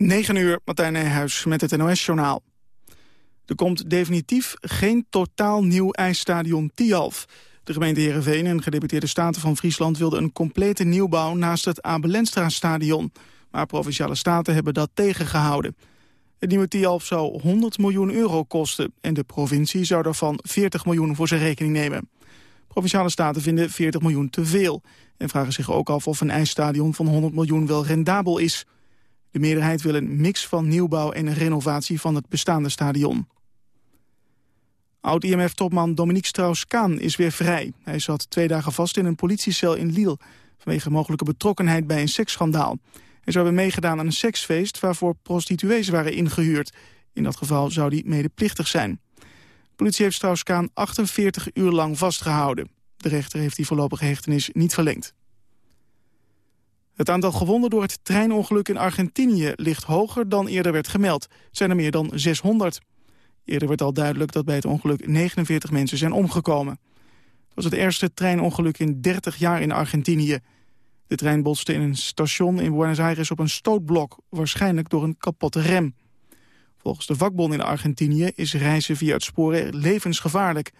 9 uur, Martijn Nijhuis met het NOS-journaal. Er komt definitief geen totaal nieuw ijsstadion Tialf. De gemeente Heerenveen en gedeputeerde staten van Friesland... wilden een complete nieuwbouw naast het Abelenstra-stadion. Maar provinciale staten hebben dat tegengehouden. Het nieuwe Tialf zou 100 miljoen euro kosten... en de provincie zou daarvan 40 miljoen voor zijn rekening nemen. Provinciale staten vinden 40 miljoen te veel... en vragen zich ook af of een ijsstadion van 100 miljoen wel rendabel is... De meerderheid wil een mix van nieuwbouw en renovatie van het bestaande stadion. Oud-IMF-topman Dominique Strauss-Kaan is weer vrij. Hij zat twee dagen vast in een politiecel in Lille... vanwege mogelijke betrokkenheid bij een seksschandaal. Hij zou hebben meegedaan aan een seksfeest... waarvoor prostituees waren ingehuurd. In dat geval zou hij medeplichtig zijn. De politie heeft Strauss-Kaan 48 uur lang vastgehouden. De rechter heeft die voorlopige hechtenis niet verlengd. Het aantal gewonden door het treinongeluk in Argentinië ligt hoger dan eerder werd gemeld. Het zijn er meer dan 600. Eerder werd al duidelijk dat bij het ongeluk 49 mensen zijn omgekomen. Het was het eerste treinongeluk in 30 jaar in Argentinië. De trein botste in een station in Buenos Aires op een stootblok, waarschijnlijk door een kapotte rem. Volgens de vakbond in Argentinië is reizen via het spoor levensgevaarlijk.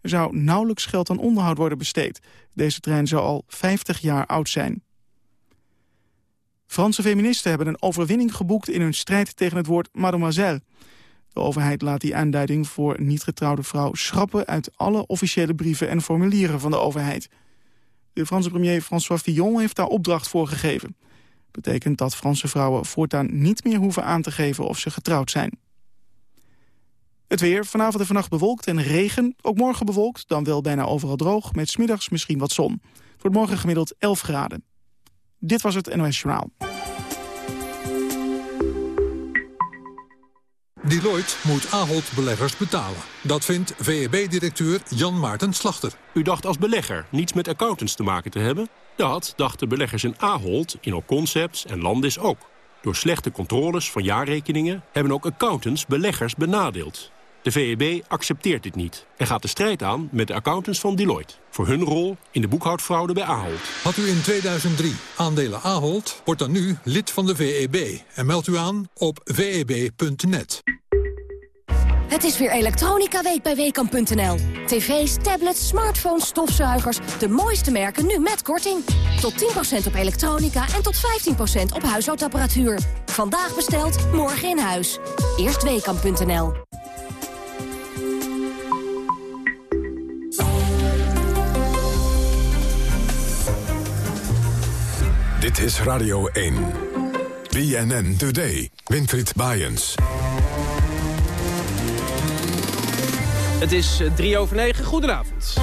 Er zou nauwelijks geld aan onderhoud worden besteed. Deze trein zou al 50 jaar oud zijn. Franse feministen hebben een overwinning geboekt in hun strijd tegen het woord mademoiselle. De overheid laat die aanduiding voor niet-getrouwde vrouw schrappen uit alle officiële brieven en formulieren van de overheid. De Franse premier François Fillon heeft daar opdracht voor gegeven. Betekent dat Franse vrouwen voortaan niet meer hoeven aan te geven of ze getrouwd zijn. Het weer, vanavond en vannacht bewolkt en regen. Ook morgen bewolkt, dan wel bijna overal droog, met smiddags misschien wat zon. Voor morgen gemiddeld 11 graden. Dit was het NOS Journaal. Deloitte moet Ahold beleggers betalen. Dat vindt VEB-directeur Jan Maarten Slachter. U dacht als belegger niets met accountants te maken te hebben? Dat dachten beleggers in Ahold, in Concepts en Landis ook. Door slechte controles van jaarrekeningen hebben ook accountants beleggers benadeeld. De VEB accepteert dit niet en gaat de strijd aan met de accountants van Deloitte... voor hun rol in de boekhoudfraude bij Ahold. Had u in 2003 aandelen Ahold, wordt dan nu lid van de VEB... en meldt u aan op veb.net. Het is weer Elektronica Week bij Weekamp.nl. TV's, tablets, smartphones, stofzuigers, de mooiste merken nu met korting. Tot 10% op elektronica en tot 15% op huishoudapparatuur. Vandaag besteld, morgen in huis. Eerst Weekamp.nl. Dit is Radio 1. BNN Today. Winfried Bajens. Het is eh, drie over negen. Goedenavond.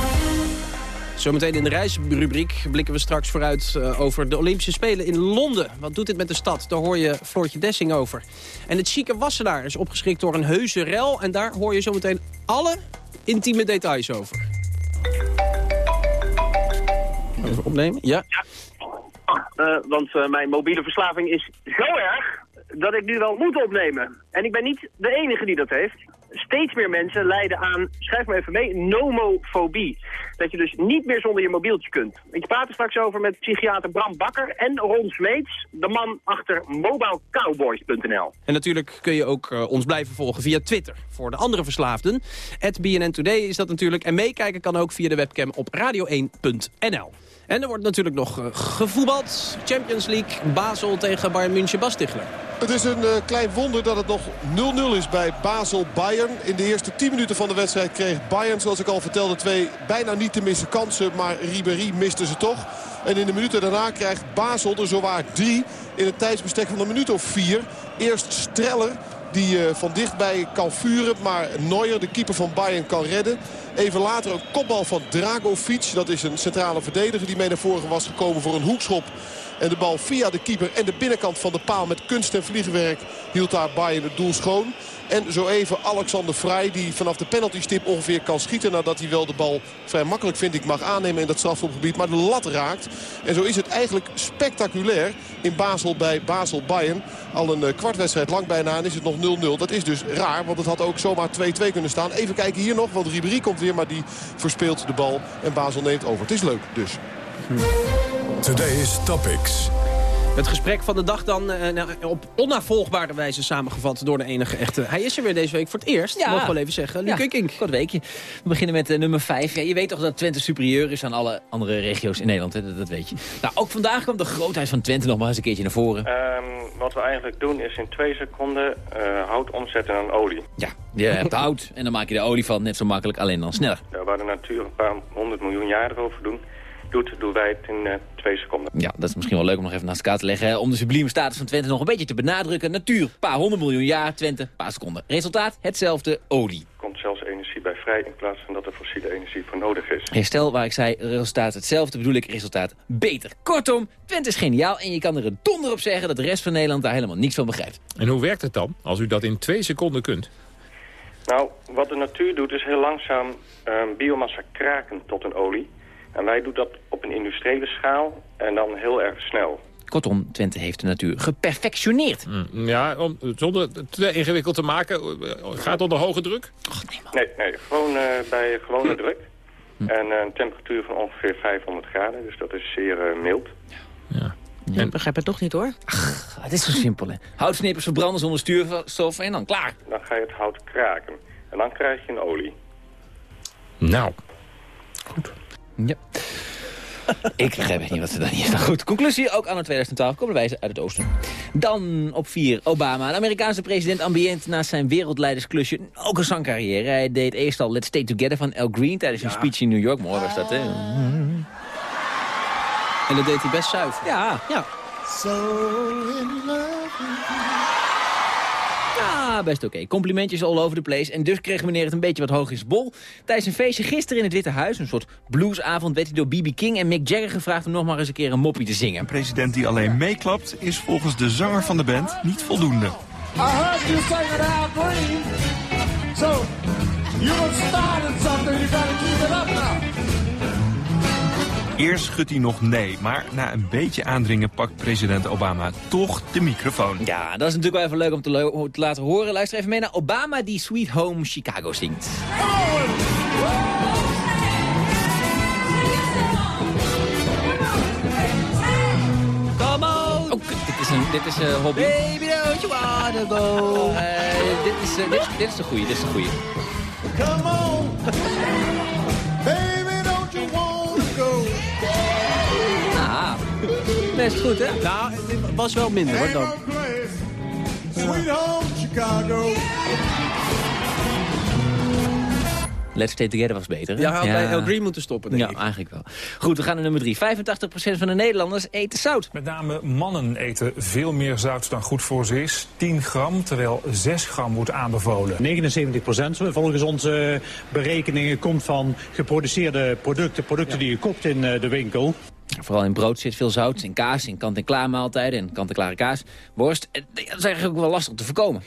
Zometeen in de reisrubriek blikken we straks vooruit uh, over de Olympische Spelen in Londen. Wat doet dit met de stad? Daar hoor je Floortje Dessing over. En het chique Wassenaar is opgeschrikt door een heuse rel. En daar hoor je zometeen alle intieme details over. Even opnemen? Ja. Uh, want uh, mijn mobiele verslaving is zo erg dat ik nu wel moet opnemen. En ik ben niet de enige die dat heeft. Steeds meer mensen lijden aan, schrijf maar even mee, nomofobie. Dat je dus niet meer zonder je mobieltje kunt. Ik praat er straks over met psychiater Bram Bakker en Ron Smeets, de man achter mobilecowboys.nl. En natuurlijk kun je ook uh, ons blijven volgen via Twitter. Voor de andere verslaafden, at BNN Today is dat natuurlijk. En meekijken kan ook via de webcam op radio1.nl. En er wordt natuurlijk nog uh, gevoetbald. Champions League, Basel tegen Bayern München, Bastigler. Het is een uh, klein wonder dat het nog 0-0 is bij Basel-Bayern. In de eerste 10 minuten van de wedstrijd kreeg Bayern, zoals ik al vertelde, twee bijna niet te missen kansen. Maar Ribéry miste ze toch. En in de minuten daarna krijgt Basel er zowaar drie in het tijdsbestek van een minuut of vier. Eerst Streller, die uh, van dichtbij kan vuren. Maar Neuer, de keeper van Bayern, kan redden. Even later een kopbal van Dragovic. Dat is een centrale verdediger die mee naar voren was gekomen voor een hoekschop. En de bal via de keeper en de binnenkant van de paal met kunst en vliegwerk hield daar Bayern het doel schoon. En zo even Alexander Vrij die vanaf de penaltystip ongeveer kan schieten. Nadat hij wel de bal vrij makkelijk vind ik mag aannemen in dat strafschopgebied. Maar de lat raakt. En zo is het eigenlijk spectaculair in Basel bij Basel Bayern. Al een eh, kwartwedstrijd lang bijna en is het nog 0-0. Dat is dus raar, want het had ook zomaar 2-2 kunnen staan. Even kijken hier nog, want Ribéry komt weer. Maar die verspeelt de bal en Basel neemt over. Het is leuk dus. Today's Topics. Het gesprek van de dag dan eh, nou, op onnavolgbare wijze samengevat door de enige echte. Hij is er weer deze week voor het eerst, ja. mag wel even zeggen. Luc ja, Kink. Kort weekje. We beginnen met uh, nummer 5. Ja, je weet toch dat Twente superieur is aan alle andere regio's in Nederland, hè? Dat, dat, weet je. Nou, ook vandaag kwam de grootheid van Twente nog maar eens een keertje naar voren. Um, wat we eigenlijk doen is in twee seconden uh, hout omzetten naar olie. Ja, je hebt hout en dan maak je de olie van net zo makkelijk, alleen dan sneller. Ja, waar de natuur een paar honderd miljoen jaar erover doen doet, doen wij het in uh, twee seconden. Ja, dat is misschien wel leuk om nog even naast elkaar te leggen. Hè? Om de sublieme status van Twente nog een beetje te benadrukken. Natuur, een paar honderd miljoen jaar, Twente, een paar seconden. Resultaat, hetzelfde, olie. Er komt zelfs energie bij vrij in plaats van dat er fossiele energie voor nodig is. Herstel, waar ik zei, resultaat hetzelfde, bedoel ik resultaat beter. Kortom, Twente is geniaal en je kan er een donder op zeggen... dat de rest van Nederland daar helemaal niks van begrijpt. En hoe werkt het dan, als u dat in twee seconden kunt? Nou, wat de natuur doet is heel langzaam um, biomassa kraken tot een olie. En wij doen dat op een industriële schaal en dan heel erg snel. Kortom, Twente heeft de natuur geperfectioneerd. Mm, ja, om, zonder het te ingewikkeld te maken, gaat onder hoge druk? Och, nee, man. nee, nee, gewoon uh, bij gewone druk. Hm. En uh, een temperatuur van ongeveer 500 graden, dus dat is zeer uh, mild. Ja. Ja, ik begrijp het toch niet hoor. Ach, het is zo simpel hè. Houtsnippers verbranden zonder stuurstof en dan klaar. Dan ga je het hout kraken. En dan krijg je een olie. Nou, goed. Ja. ik begrijp echt niet wat ze dan hier... Nou goed, conclusie. Ook anno 2012 komen wijzen uit het oosten. Dan op 4 Obama. De Amerikaanse president ambient naast zijn wereldleidersklusje. Ook een zangcarrière. Hij deed eerst al Let's Stay Together van Al Green... tijdens een speech in New York. Mooi was dat, hè? En dat deed hij best zuiver. Ja. ja. So in love ja, best oké. Okay. Complimentjes all over the place. En dus kreeg meneer het een beetje wat hoog in bol. Tijdens een feestje gisteren in het Witte Huis, een soort bluesavond... werd hij door B.B. King en Mick Jagger gevraagd om nog maar eens een keer een moppie te zingen. Een president die alleen meeklapt is volgens de zanger van de band niet voldoende. I heard you singing Al Green. So, you started something, you gotta keep it up now. Eerst schudt hij nog nee, maar na een beetje aandringen pakt president Obama toch de microfoon. Ja, dat is natuurlijk wel even leuk om te, laten horen. Luister even mee naar Obama die Sweet Home Chicago zingt. Oh, dit is een dit is, uh, hobby. Baby, don't you wanna go? Uh, dit, is, uh, dit, dit is de goeie, dit is de goeie. Come on! Best goed, hè? Nou, het was wel minder, hoor, dan. Sweet home Chicago. Let's Stay Together was beter. Hè? Ja, had bij Al Green moeten stoppen, denk ja, ik. eigenlijk wel. Goed, we gaan naar nummer drie. 85% van de Nederlanders eten zout. Met name mannen eten veel meer zout dan goed voor ze is. 10 gram, terwijl 6 gram wordt aanbevolen. 79% volgens onze berekeningen komt van geproduceerde producten. Producten die je koopt in de winkel. Vooral in brood zit veel zout, in kaas, in kant-en-klaar maaltijden en kant-en-klare kaas, worst. Dat is eigenlijk ook wel lastig te voorkomen.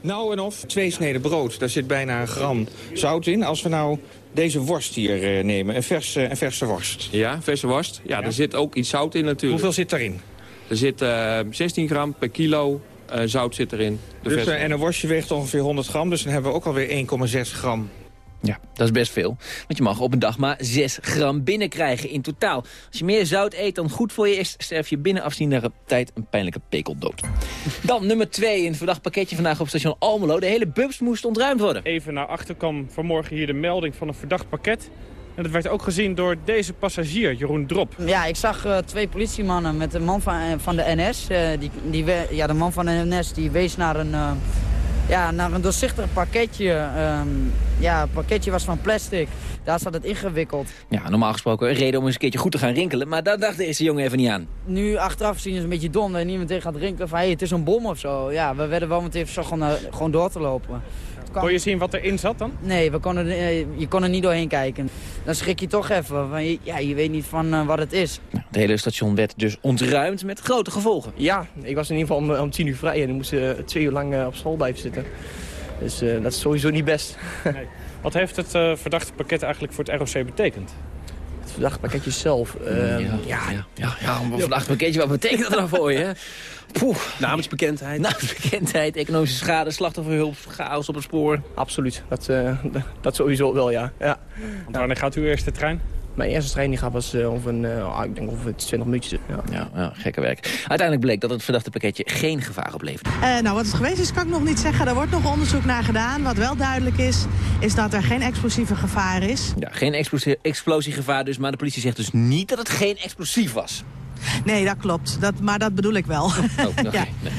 Nou en of, twee sneden brood, daar zit bijna een gram zout in. Als we nou deze worst hier uh, nemen, een verse, een verse worst. Ja, verse worst. Ja, ja, er zit ook iets zout in natuurlijk. Hoeveel zit erin? Er zit uh, 16 gram per kilo uh, zout zit erin. Dus, en een worstje weegt ongeveer 100 gram, dus dan hebben we ook alweer 1,6 gram ja, dat is best veel. Want je mag op een dag maar 6 gram binnenkrijgen in totaal. Als je meer zout eet dan goed voor je is... sterf je binnen afzienbare tijd een pijnlijke pekeldood. Dan nummer 2 in het verdacht pakketje vandaag op station Almelo. De hele bubs moest ontruimd worden. Even naar achter kwam vanmorgen hier de melding van een verdacht pakket. En dat werd ook gezien door deze passagier, Jeroen Drop. Ja, ik zag uh, twee politiemannen met een man van, uh, van de NS. Uh, die, die, ja, de man van de NS die wees naar een ja, naar een doorzichtig pakketje. Um, ja, het pakketje was van plastic. Daar zat het ingewikkeld. Ja, normaal gesproken een reden om eens een keertje goed te gaan rinkelen. Maar daar dacht deze jongen even niet aan. Nu achteraf zien is een beetje dom dat niemand tegen gaat rinkelen van... hé, hey, het is een bom of zo. Ja, we werden wel meteen zo gewoon, uh, gewoon door te lopen. Kon je zien wat erin zat dan? Nee, we konden, uh, je kon er niet doorheen kijken. Dan schrik je toch even. Want je, ja, je weet niet van uh, wat het is. Het hele station werd dus ontruimd met grote gevolgen. Ja, ik was in ieder geval om, om tien uur vrij en ik moest uh, twee uur lang op school blijven zitten. Dus dat is sowieso niet best. nee. Wat heeft het verdachte pakket eigenlijk voor het ROC betekend? Pakketje zelf? Uh, ja, ja, ja, ja, pakketje, wat betekent dat nou voor je? Poeh. Namensbekendheid. Namensbekendheid, economische schade, slachtofferhulp, chaos op het spoor. Absoluut, dat, uh, dat sowieso wel, ja. ja. Want wanneer gaat uw eerste trein? Mijn eerste training gehad was uh, over, een, uh, ik denk over 20 minuutjes. Ja. Ja, ja, gekke werk. Uiteindelijk bleek dat het verdachte pakketje geen gevaar opleverde. Uh, nou, wat het geweest is, kan ik nog niet zeggen. Er wordt nog onderzoek naar gedaan. Wat wel duidelijk is, is dat er geen explosieve gevaar is. Ja, geen explosie, explosiegevaar dus, maar de politie zegt dus niet dat het geen explosief was. Nee, dat klopt. Dat, maar dat bedoel ik wel. Oh, ja. nee.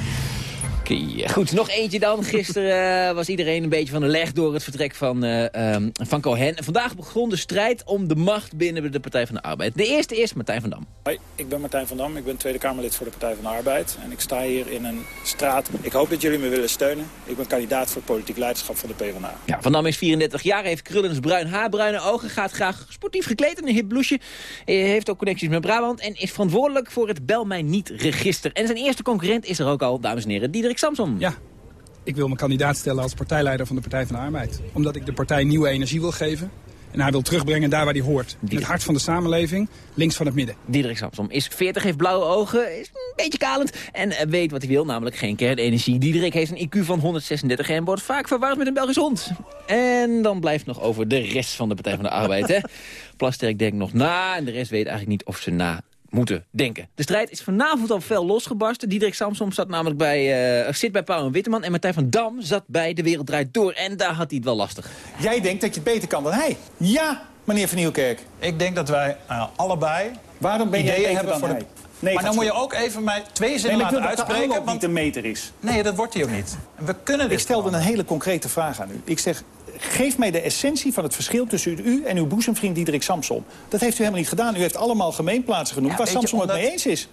Goed, nog eentje dan. Gisteren uh, was iedereen een beetje van de leg door het vertrek van, uh, um, van Cohen. En vandaag begon de strijd om de macht binnen de Partij van de Arbeid. De eerste is Martijn van Dam. Hoi, ik ben Martijn van Dam. Ik ben Tweede Kamerlid voor de Partij van de Arbeid. En ik sta hier in een straat. Ik hoop dat jullie me willen steunen. Ik ben kandidaat voor het politiek leiderschap van de PvdA. Ja, van Dam is 34 jaar, heeft krullens bruin haar, bruine ogen... gaat graag sportief gekleed in een hip blouseje. Heeft ook connecties met Brabant en is verantwoordelijk voor het Bel Mij Niet register. En zijn eerste concurrent is er ook al, dames en heren, Diederik Samson. Ja, ik wil me kandidaat stellen als partijleider van de Partij van de Arbeid. Omdat ik de partij nieuwe energie wil geven. En hij wil terugbrengen daar waar hij hoort. In het hart van de samenleving, links van het midden. Diederik Samsom is 40, heeft blauwe ogen, is een beetje kalend... en weet wat hij wil, namelijk geen kernenergie. Diederik heeft een IQ van 136 en wordt vaak verwaard met een Belgisch hond. En dan blijft nog over de rest van de Partij van de Arbeid. hè. Plasterk denkt nog na en de rest weet eigenlijk niet of ze na moeten denken. De strijd is vanavond al fel losgebarsten. Diederik Samsom zat namelijk bij, uh, zit bij Pauw en Witteman... en Martijn van Dam zat bij De Wereld Draait Door. En daar had hij het wel lastig. Jij denkt dat je het beter kan dan hij. Ja, meneer Van Nieuwkerk. Ik denk dat wij uh, allebei Waarom ben jij ideeën hebben voor de... Nee, maar dan moet je ook even mij twee zinnen nee, laten uitspreken. want niet een meter is. Nee, dat wordt hij ook niet. We kunnen dit Ik stelde gewoon. een hele concrete vraag aan u. Ik zeg, geef mij de essentie van het verschil tussen u en uw boezemvriend Diederik Samsom. Dat heeft u helemaal niet gedaan. U heeft allemaal gemeenplaatsen genoemd Ja, waar Samsom omdat- het mee eens is.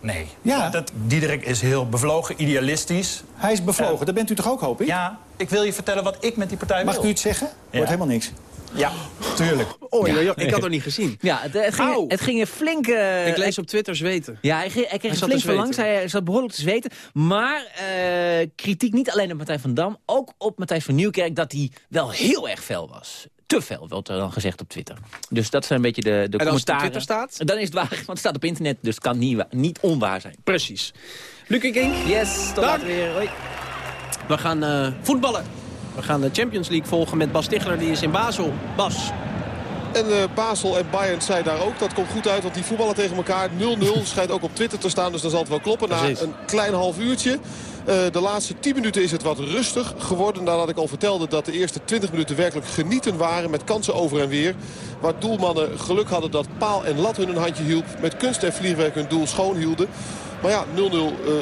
Nee. Ja. Dat, Diederik is heel bevlogen, idealistisch. Hij is bevlogen, Eh, dat bent u toch ook, hoop ik? Ja, ik wil je vertellen wat ik met die partij Mag wil. ik u iets zeggen? Wordt helemaal niks. Ja, tuurlijk. Oh, ja, ik had het niet gezien. Ja, het, het, ging, het ging een flinke... Ik lees op Twitter zweten. Ja, hij, ging- hij kreeg Hij flink verlangs. Hij zat behoorlijk te zweten. Maar eh, kritiek niet alleen op Martijn van Dam, ook op Matthijs van Nieuwkerk... dat hij wel heel erg fel was. Te fel, wordt er dan gezegd op Twitter. Dus dat zijn een beetje de, de En als het op. Twitter staat? Dan is het waar, want het staat op internet, dus het kan niet, niet onwaar zijn. Precies. Lucie King. Yes, tot later weer. Hoi. We gaan eh, voetballen. We gaan de Champions League volgen met Bas Tichler. Die is in Basel. Bas. En eh, Basel en Bayern zijn daar ook. Dat komt goed uit, want die voetballen tegen elkaar. 0-0 schijnt ook op Twitter te staan, dus dan zal het wel kloppen. Na een klein half uurtje. Eh, de laatste 10 minuten is het wat rustig geworden. Nadat ik al vertelde dat de eerste 20 minuten werkelijk genieten waren. Met kansen over en weer. Waar doelmannen geluk hadden dat paal en lat hun een handje hielp. Met kunst en vliegwerk hun doel schoon hielden. Maar ja, 0-0 eh,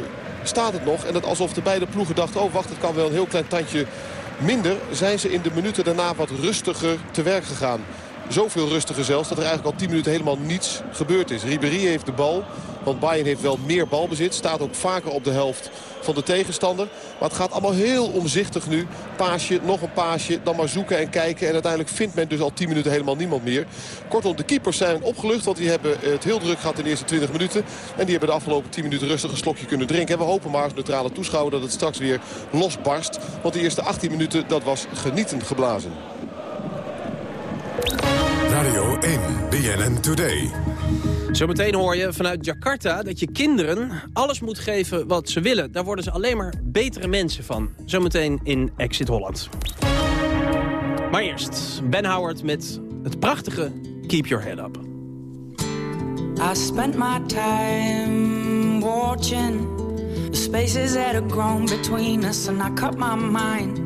staat het nog. En dat alsof de beide ploegen dachten... oh wacht, het kan wel een heel klein tandje minder. Zijn ze in de minuten daarna wat rustiger te werk gegaan. Zoveel rustiger zelfs dat er eigenlijk al 10 minuten helemaal niets gebeurd is. Ribéry heeft de bal, want Bayern heeft wel meer balbezit. Staat ook vaker op de helft van de tegenstander. Maar het gaat allemaal heel omzichtig nu. Paasje, nog een paasje, dan maar zoeken en kijken. En uiteindelijk vindt men dus al 10 minuten helemaal niemand meer. Kortom, de keepers zijn opgelucht, want die hebben het heel druk gehad in de eerste 20 minuten. En die hebben de afgelopen 10 minuten rustig een slokje kunnen drinken. En we hopen maar als neutrale toeschouwer dat het straks weer losbarst. Want de eerste 18 minuten, dat was genieten geblazen. Radio 1, BNN Today. Zometeen hoor je vanuit Jakarta dat je kinderen alles moet geven wat ze willen. Daar worden ze alleen maar betere mensen van. Zometeen in Exit Holland. Maar eerst Ben Howard met het prachtige Keep Your Head Up. I spent my time watching the spaces that have grown between us, and I cut my mind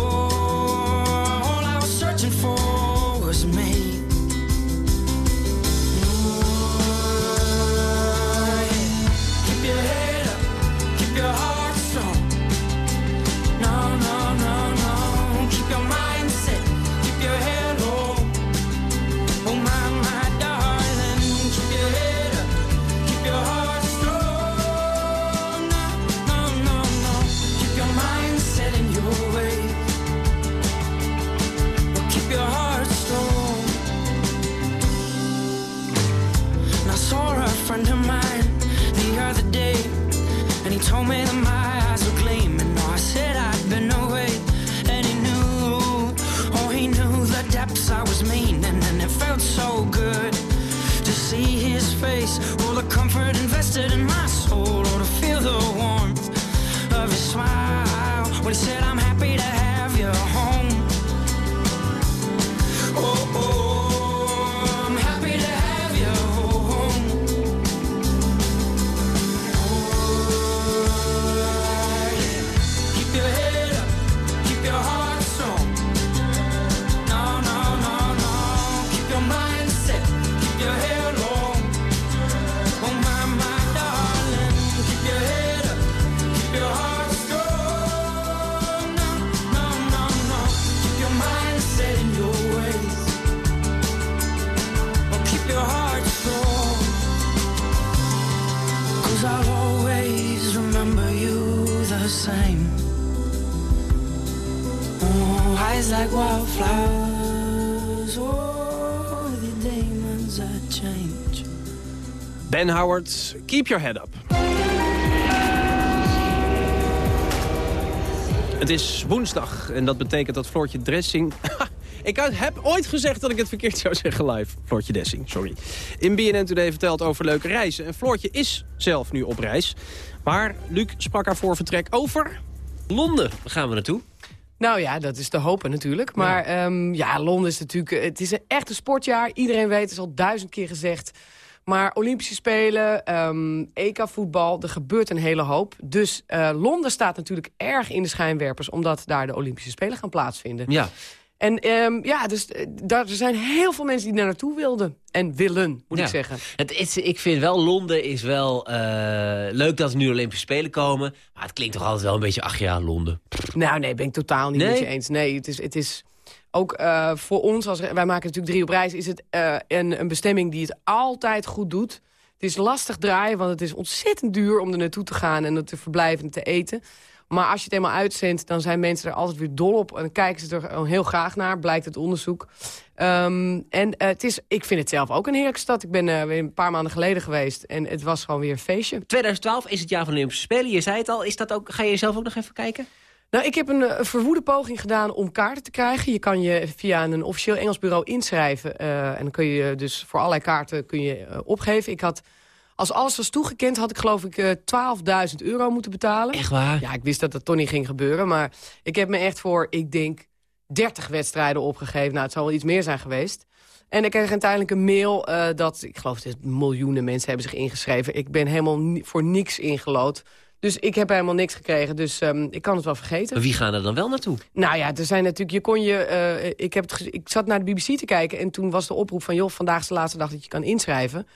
Howard, keep your head up. Het is woensdag en dat betekent dat Floortje Dressing... ik heb ooit gezegd dat ik het verkeerd zou zeggen live. Floortje Dessing, sorry. In BNN Today vertelt over leuke reizen. En Floortje is zelf nu op reis. Maar Luc sprak haar voor vertrek over... Londen, gaan we naartoe. Nou ja, dat is te hopen natuurlijk. Maar ja, ja Londen is natuurlijk... Het is een echte sportjaar. Iedereen weet, het is al duizend keer gezegd. Maar Olympische Spelen, ehm, EK-voetbal, er gebeurt een hele hoop. Dus uh, Londen staat natuurlijk erg in de schijnwerpers... omdat daar de Olympische Spelen gaan plaatsvinden. Ja. En um, ja, dus daar, er zijn heel veel mensen die daar naartoe wilden. En willen, moet ja. ik zeggen. Het is, ik vind wel, Londen is wel uh, leuk dat er nu Olympische Spelen komen. Maar het klinkt toch altijd wel een beetje, ach ja, Londen. Nou nee, ben ik totaal niet nee? met je eens. Nee, het is... Het is ook uh, voor ons, als, wij maken natuurlijk drie op reis... is het uh, een, een bestemming die het altijd goed doet. Het is lastig draaien, want het is ontzettend duur om er naartoe te gaan... en er te verblijven en te eten. Maar als je het eenmaal uitzendt, dan zijn mensen er altijd weer dol op. En dan kijken ze er heel graag naar, blijkt het onderzoek. Um, en uh, het is, ik vind het zelf ook een heerlijke stad. Ik ben weer een paar maanden geleden geweest en het was gewoon weer een feestje. 2012 is het jaar van de Olympische Spelen. Je zei het al, is dat ook, ga je zelf ook nog even kijken? Nou, ik heb een, een verwoede poging gedaan om kaarten te krijgen. Je kan je via een officieel Engels bureau inschrijven. Uh, en dan kun je dus voor allerlei kaarten kun je, uh, opgeven. Ik had, als alles was toegekend, had ik geloof ik uh, 12.000 euro moeten betalen. Echt waar? Ja, ik wist dat dat toch niet ging gebeuren. Maar ik heb me echt voor, ik denk, 30 wedstrijden opgegeven. Nou, het zal wel iets meer zijn geweest. En ik kreeg uiteindelijk een mail dat, ik geloof dat miljoenen mensen hebben zich ingeschreven. Ik ben helemaal voor niks ingelood. Dus ik heb helemaal niks gekregen, dus um, ik kan het wel vergeten. Maar wie gaan er dan wel naartoe? Nou ja, er zijn natuurlijk, je kon je, uh, ik, heb het ik zat naar de BBC te kijken en toen was de oproep van, joh, vandaag is de laatste dag dat je kan inschrijven.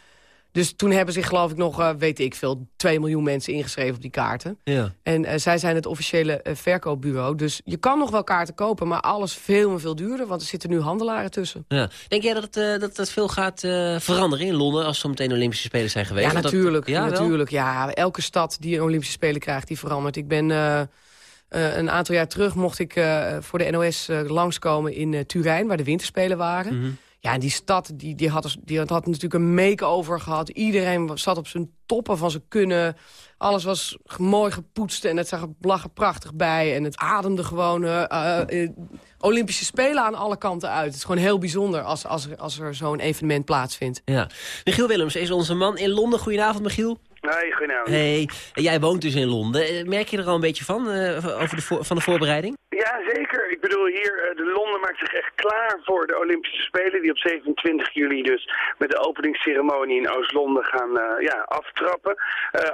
Dus toen hebben zich geloof ik nog, uh, weet ik veel, 2 miljoen mensen ingeschreven op die kaarten. Ja. En uh, zij zijn het officiële uh, verkoopbureau. Dus je kan nog wel kaarten kopen, maar alles veel en veel duurder. Want er zitten nu handelaren tussen. Ja. Denk jij dat het, dat het veel gaat veranderen in Londen als zo meteen Olympische Spelen zijn geweest? Ja, natuurlijk. Dat, ja, natuurlijk ja, elke stad die een Olympische Spelen krijgt, die verandert. Ik ben... Uh, een aantal jaar terug mocht ik uh, voor de NOS uh, langskomen in Turijn, waar de winterspelen waren. Mm -hmm. Ja, en die stad die, die, had, die had natuurlijk een make-over gehad. Iedereen zat op zijn toppen van zijn kunnen. Alles was mooi gepoetst en het zag er prachtig bij. En het ademde gewoon uh, Olympische Spelen aan alle kanten uit. Het is gewoon heel bijzonder als, als, als er zo'n evenement plaatsvindt. Ja. Michiel Willems is onze man in Londen. Goedenavond, Michiel. Hey, goedenavond. Hey, jij woont dus in Londen. Merk je er al een beetje van, uh, over de voor, van de voorbereiding? Ja, zeker. Bedoel, hier, uh, de Londen maakt zich echt klaar voor de Olympische Spelen... die op 27 juli dus met de openingsceremonie in Oost-Londen gaan uh, ja, aftrappen.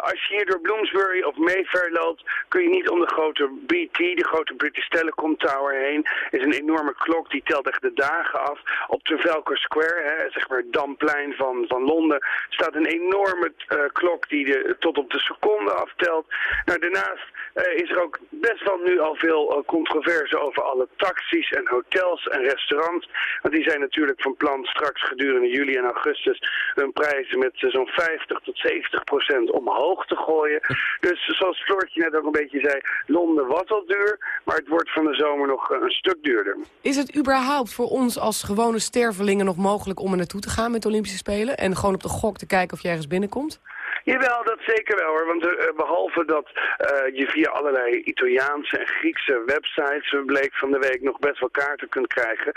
als je hier door Bloomsbury of Mayfair loopt... kun je niet om de grote BT, de grote British Telecom Tower heen. Is een enorme klok, die telt echt de dagen af. Op Trafalgar Square, hè, zeg maar het Damplein van, van Londen... staat een enorme klok die de, tot op de seconde aftelt. Nou, daarnaast is er ook best wel nu al veel controverse over alle taxis en hotels en restaurants. Want die zijn natuurlijk van plan straks gedurende juli en augustus hun prijzen met uh, zo'n 50 tot 70 procent omhoog te gooien. Dus zoals Floortje net ook een beetje zei, Londen was al duur, maar het wordt van de zomer nog een stuk duurder. Is het überhaupt voor ons als gewone stervelingen nog mogelijk om er naartoe te gaan met de Olympische Spelen? En gewoon op de gok te kijken of je ergens binnenkomt? Jawel, dat zeker wel hoor. Want uh, behalve dat uh, je via allerlei Italiaanse en Griekse websites bleek van de week nog best wel kaarten kunt krijgen.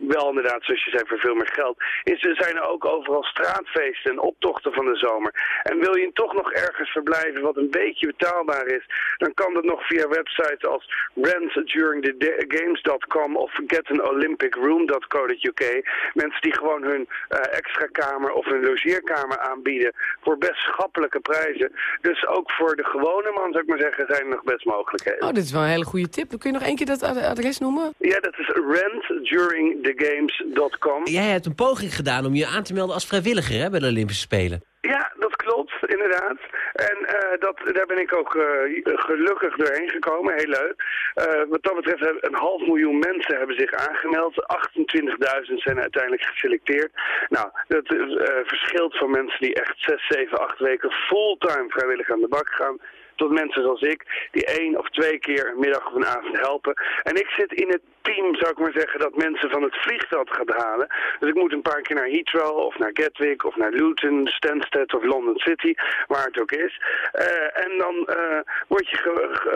Wel inderdaad, zoals je zei, voor veel meer geld. Is, er zijn er ook overal straatfeesten en optochten van de zomer. En wil je toch nog ergens verblijven wat een beetje betaalbaar is, dan kan dat nog via websites als rentduringthegames.com of getanolympicroom.co.uk. Mensen die gewoon hun extra kamer of hun logeerkamer aanbieden voor best schappelijke prijzen. Dus ook voor de gewone man, zou ik maar zeggen, zijn er nog best mogelijkheden. Oh, dit is wel een hele goede tip. Kun je nog één keer dat adres noemen? Ja, dat is rentduringthegames.com. Jij hebt een poging gedaan om je aan te melden als vrijwilliger hè, bij de Olympische Spelen. Ja, inderdaad. En uh, dat, daar ben ik ook uh, gelukkig doorheen gekomen, heel leuk. Uh, wat dat betreft, een half miljoen mensen hebben zich aangemeld. 28.000 zijn uiteindelijk geselecteerd. Nou, dat verschilt van mensen die echt 6, 7, 8 weken fulltime vrijwillig aan de bak gaan tot mensen zoals ik, die één of twee keer een middag of een avond helpen. En ik zit in het team, zou ik maar zeggen, dat mensen van het vliegveld gaat halen. Dus ik moet een paar keer naar Heathrow of naar Gatwick of naar Luton, Stansted of London City, waar het ook is. Uh, en dan uh, word je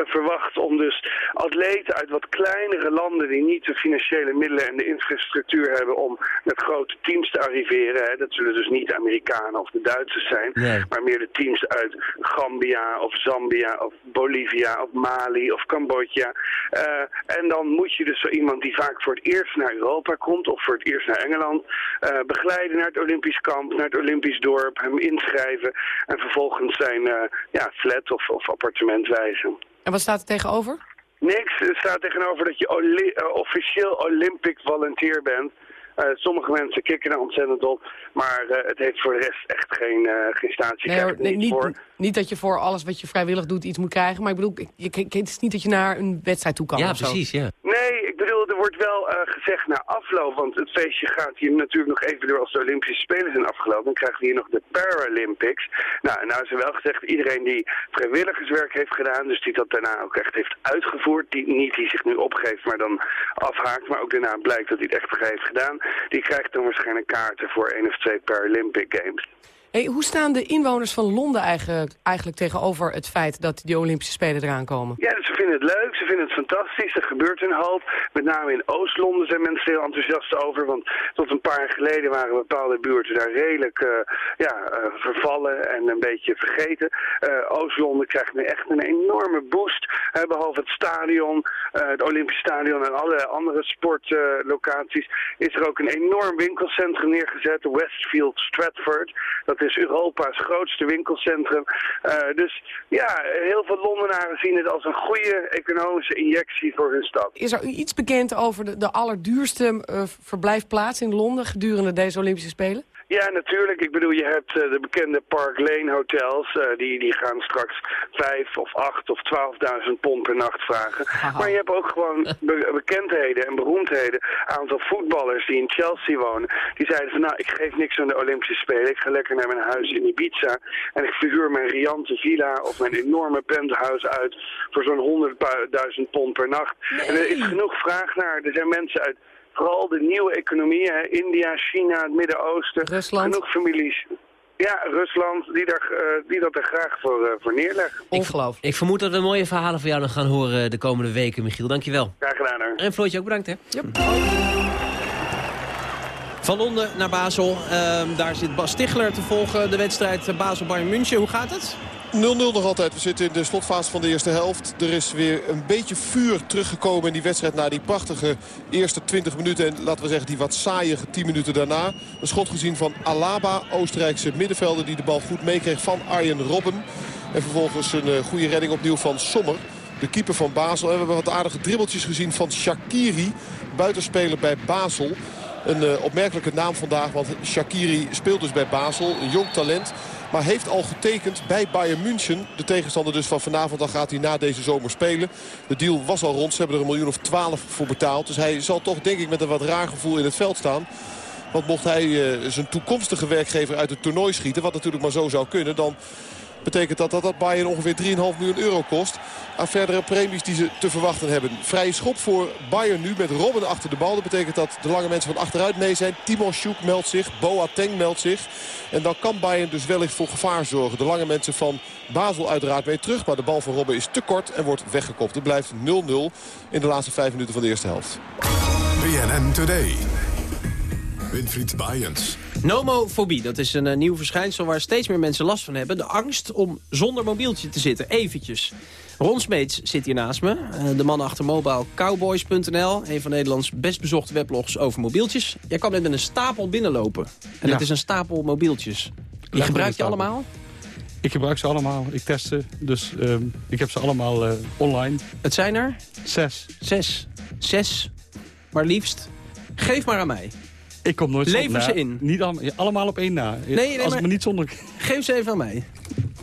verwacht om dus atleten uit wat kleinere landen die niet de financiële middelen en de infrastructuur hebben om met grote teams te arriveren. Hè. Dat zullen dus niet de Amerikanen of de Duitsers zijn, nee. maar meer de teams uit Gambia of Zambia of Bolivia of Mali of Cambodja. Uh, en dan moet je dus zo iemand die vaak voor het eerst naar Europa komt of voor het eerst naar Engeland, uh, begeleiden naar het Olympisch kamp, naar het Olympisch dorp, hem inschrijven en vervolgens zijn uh, ja, flat of, of appartement wijzen. En wat staat er tegenover? Niks. Er staat tegenover dat je oli uh, officieel Olympic volunteer bent. Uh, sommige mensen kikken er ontzettend op, maar uh, het heeft voor de rest echt geen, uh, geen. Nee, hoor, nee, niet, voor. Niet dat je voor alles wat je vrijwillig doet iets moet krijgen, maar ik bedoel, je, het is niet dat je naar een wedstrijd toe kan. Ja, precies, ja. Nee, ik bedoel, er wordt wel gezegd na afloop, want het feestje gaat hier natuurlijk nog even door als de Olympische Spelen zijn afgelopen. Dan krijgen we hier nog de Paralympics. Nou, en nou is er wel gezegd, iedereen die vrijwilligerswerk heeft gedaan, dus die dat daarna ook echt heeft uitgevoerd, die niet die zich nu opgeeft, maar dan afhaakt, maar ook daarna blijkt dat hij het echt heeft gedaan, die krijgt dan waarschijnlijk kaarten voor één of twee Paralympic Games. Hoe staan de inwoners van Londen eigenlijk, eigenlijk tegenover het feit dat die Olympische Spelen eraan komen? Ja, ze vinden het leuk, ze vinden het fantastisch, er gebeurt een hoop. Met name in Oost-Londen zijn mensen heel enthousiast over, want tot een paar jaar geleden waren bepaalde buurten daar redelijk uh, ja, uh, vervallen en een beetje vergeten. Uh, Oost-Londen krijgt nu echt een enorme boost, behalve het stadion, het Olympisch Stadion en alle andere sportlocaties, is er ook een enorm winkelcentrum neergezet, Westfield Stratford. Dat is Europa's grootste winkelcentrum. Uh, dus ja, heel veel Londenaren zien het als een goede economische injectie voor hun stad. Is er iets bekend over de, de allerduurste uh, verblijfplaats in Londen gedurende deze Olympische Spelen? Ja, natuurlijk. Ik bedoel, je hebt uh, de bekende Park Lane hotels. Uh, die, die gaan straks vijf of acht of twaalfduizend pond per nacht vragen. Aha. Maar je hebt ook gewoon be bekendheden en beroemdheden. Een aantal voetballers die in Chelsea wonen. Die zeiden van, nou, ik geef niks aan de Olympische Spelen. Ik ga lekker naar mijn huis in Ibiza. En ik verhuur mijn riante villa of mijn enorme penthouse uit... voor zo'n honderdduizend pond per nacht. Nee. En er is genoeg vraag naar. Er zijn mensen uit vooral de nieuwe economieën, India, China, het Midden-Oosten. Rusland. Genoeg families. Ja, Rusland, die, daar, uh, die dat er graag voor, uh, voor neerleggen. Ongelooflijk. Ik, ik vermoed dat we mooie verhalen van jou nog gaan horen de komende weken, Michiel. Dankjewel. Graag gedaan, hoor. En Floortje ook bedankt, hè. Yep. Van Londen naar Basel. Uh, daar zit Bas Stigler te volgen, de wedstrijd Basel-Bayern München. Hoe gaat het? 0-0 nog altijd. We zitten in de slotfase van de eerste helft. Er is weer een beetje vuur teruggekomen in die wedstrijd... na die prachtige eerste 20 minuten. En laten we zeggen die wat saaiige 10 minuten daarna. Een schot gezien van Alaba, Oostenrijkse middenvelder... die de bal goed meekreeg van Arjen Robben. En vervolgens een uh, goede redding opnieuw van Sommer. De keeper van Basel. En we hebben wat aardige dribbeltjes gezien van Shakiri. Buitenspeler bij Basel. Een uh, opmerkelijke naam vandaag, want Shakiri speelt dus bij Basel. Een jong talent. Maar heeft al getekend bij Bayern München. De tegenstander dus van vanavond. Dan gaat hij na deze zomer spelen. De deal was al rond. Ze hebben er een miljoen of twaalf voor betaald. Dus hij zal toch denk ik met een wat raar gevoel in het veld staan. Want mocht hij uh, zijn toekomstige werkgever uit het toernooi schieten. Wat natuurlijk maar zo zou kunnen. Dan betekent dat dat, dat Bayern ongeveer 3,5 miljoen euro kost. Aan verdere premies die ze te verwachten hebben. Vrije schop voor Bayern nu met Robben achter de bal. Dat betekent dat de lange mensen van achteruit mee zijn. Timo Sjoek meldt zich. Boateng meldt zich. En dan kan Bayern dus wellicht voor gevaar zorgen. De lange mensen van Basel uiteraard mee terug. Maar de bal van Robben is te kort en wordt weggekopt. Het blijft 0-0 in de laatste vijf minuten van de eerste helft. BNN Today. Winfried Bajens. Nomofobie, dat is een uh, nieuw verschijnsel waar steeds meer mensen last van hebben. De angst om zonder mobieltje te zitten, eventjes. Ron Smeets zit hier naast me. Uh, de man achter mobilecowboys.nl. Een van Nederlands best bezochte weblogs over mobieltjes. Jij kwam net met een stapel binnenlopen. En Ja. dat is een stapel mobieltjes. Die gebruik je allemaal? Ik gebruik ze allemaal. Ik test ze. Dus ehm, ik heb ze allemaal eh, online. Het zijn er? Zes. Zes. Zes. Maar liefst, geef maar aan mij. Ik kom nooit Lever zonder- ze in. Niet allemaal, allemaal op één na. Nee, nee, Als maar- ik me niet zonder... Geef ze even aan mij.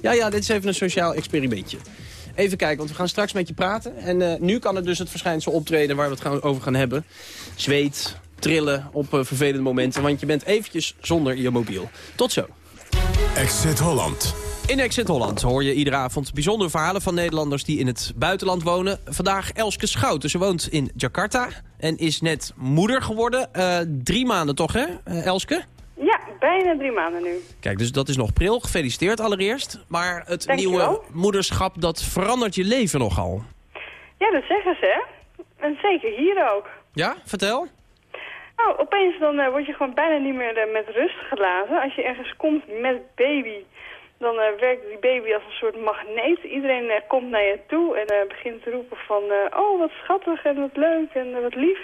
Ja, ja, dit is even een sociaal experimentje. Even kijken, want we gaan straks met je praten. En eh, nu kan er dus het verschijnsel optreden waar we het gaan, over gaan hebben. Zweet, trillen op eh, vervelende momenten. Want je bent eventjes zonder je mobiel. Tot zo. Exit Holland. In Exit Holland hoor je iedere avond bijzondere verhalen van Nederlanders die in het buitenland wonen. Vandaag Elske Schouten. Ze woont in Jakarta en is net moeder geworden. Eh, drie maanden toch, hè, eh, Elske? Ja, bijna drie maanden nu. Kijk, dus dat is nog pril. Gefeliciteerd allereerst. Maar het nieuwe moederschap, dat verandert je leven nogal. Ja, dat zeggen ze, hè? En zeker hier ook. Ja, vertel. Nou, opeens dan eh, word je gewoon bijna niet meer met rust gelaten. Als je ergens komt met baby, dan eh, werkt die baby als een soort magneet. Iedereen eh, komt naar je toe en eh, begint te roepen van... oh, wat schattig en wat leuk en wat lief.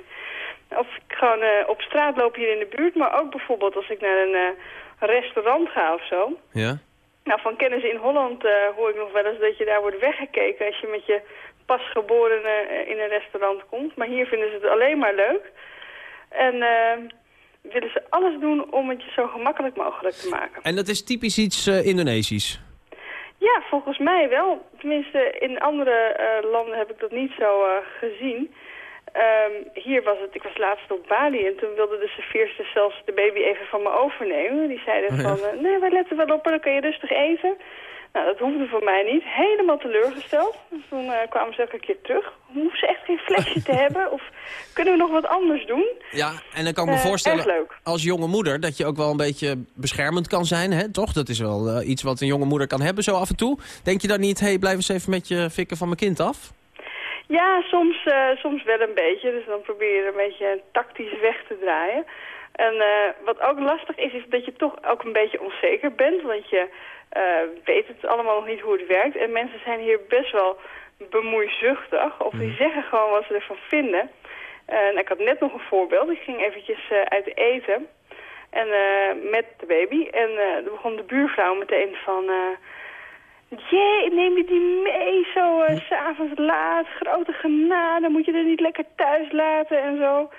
Of ik gewoon op straat loop hier in de buurt. Maar ook bijvoorbeeld als ik naar een restaurant ga of zo. Ja. Nou, van kennis in Holland hoor ik nog wel eens dat je daar wordt weggekeken als je met je pasgeborene in een restaurant komt. Maar hier vinden ze het alleen maar leuk. En willen ze alles doen om het je zo gemakkelijk mogelijk te maken. En dat is typisch iets eh, Indonesisch. Ja, volgens mij wel. Tenminste, in andere eh, landen heb ik dat niet zo eh, gezien. Ehm, hier was het, ik was laatst op Bali en toen wilden de serveersters zelfs de baby even van me overnemen. Die zeiden Oh ja. van, nee, wij letten wel op dan kan je rustig eten. Nou, dat hoefde voor mij niet. Helemaal teleurgesteld. Dus toen eh, kwamen ze elke keer terug. Hoeven ze echt geen flesje te hebben? Of kunnen we nog wat anders doen? Ja, en dan kan ik me Eh, voorstellen als jonge moeder... dat je ook wel een beetje beschermend kan zijn, hè? toch? Dat is wel eh, iets wat een jonge moeder kan hebben zo af en toe. Denk je dan niet, hé, hey, blijf eens even met je fikken van mijn kind af? Ja, soms, soms wel een beetje. Dus dan probeer je een beetje tactisch weg te draaien. En eh, wat ook lastig is, is dat je toch ook een beetje onzeker bent. Want je eh, weet het allemaal nog niet hoe het werkt. En mensen zijn hier best wel bemoeizuchtig. Of die zeggen gewoon wat ze ervan vinden. Nou, ik had net nog een voorbeeld. Ik ging eventjes eh, uit eten. En eh, met de baby. En er begon de buurvrouw meteen van... Jee, neem je die mee zo s s'avonds laat? Grote genade, moet je er niet lekker thuis laten en zo?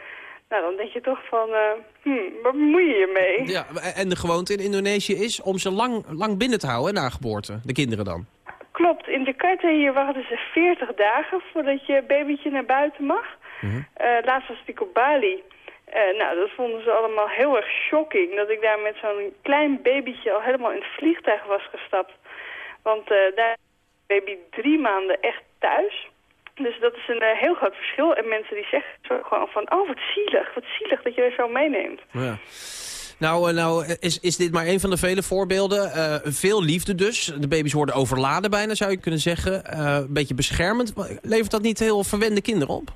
Nou, dan denk je toch van, eh hm, waar bemoei je je mee? Ja, en de gewoonte in Indonesië is om ze lang, lang binnen te houden, na geboorte. De kinderen dan. Klopt, in Jakarta hier wachten ze 40 dagen voordat je babytje naar buiten mag. Eh, laatst was ik op Bali. Eh, nou, dat vonden ze allemaal heel erg shocking. Dat ik daar met zo'n klein babytje al helemaal in het vliegtuig was gestapt. Want daar baby drie maanden echt thuis. Dus dat is een eh, heel groot verschil. En mensen die zeggen zo gewoon van, oh wat zielig, wat zielig dat je er zo meeneemt. Ja. Nou, eh, nou eh, is, is dit maar een van de vele voorbeelden. Veel liefde dus. De baby's worden overladen bijna, zou je kunnen zeggen. Een beetje beschermend. Levert dat niet heel verwende kinderen op?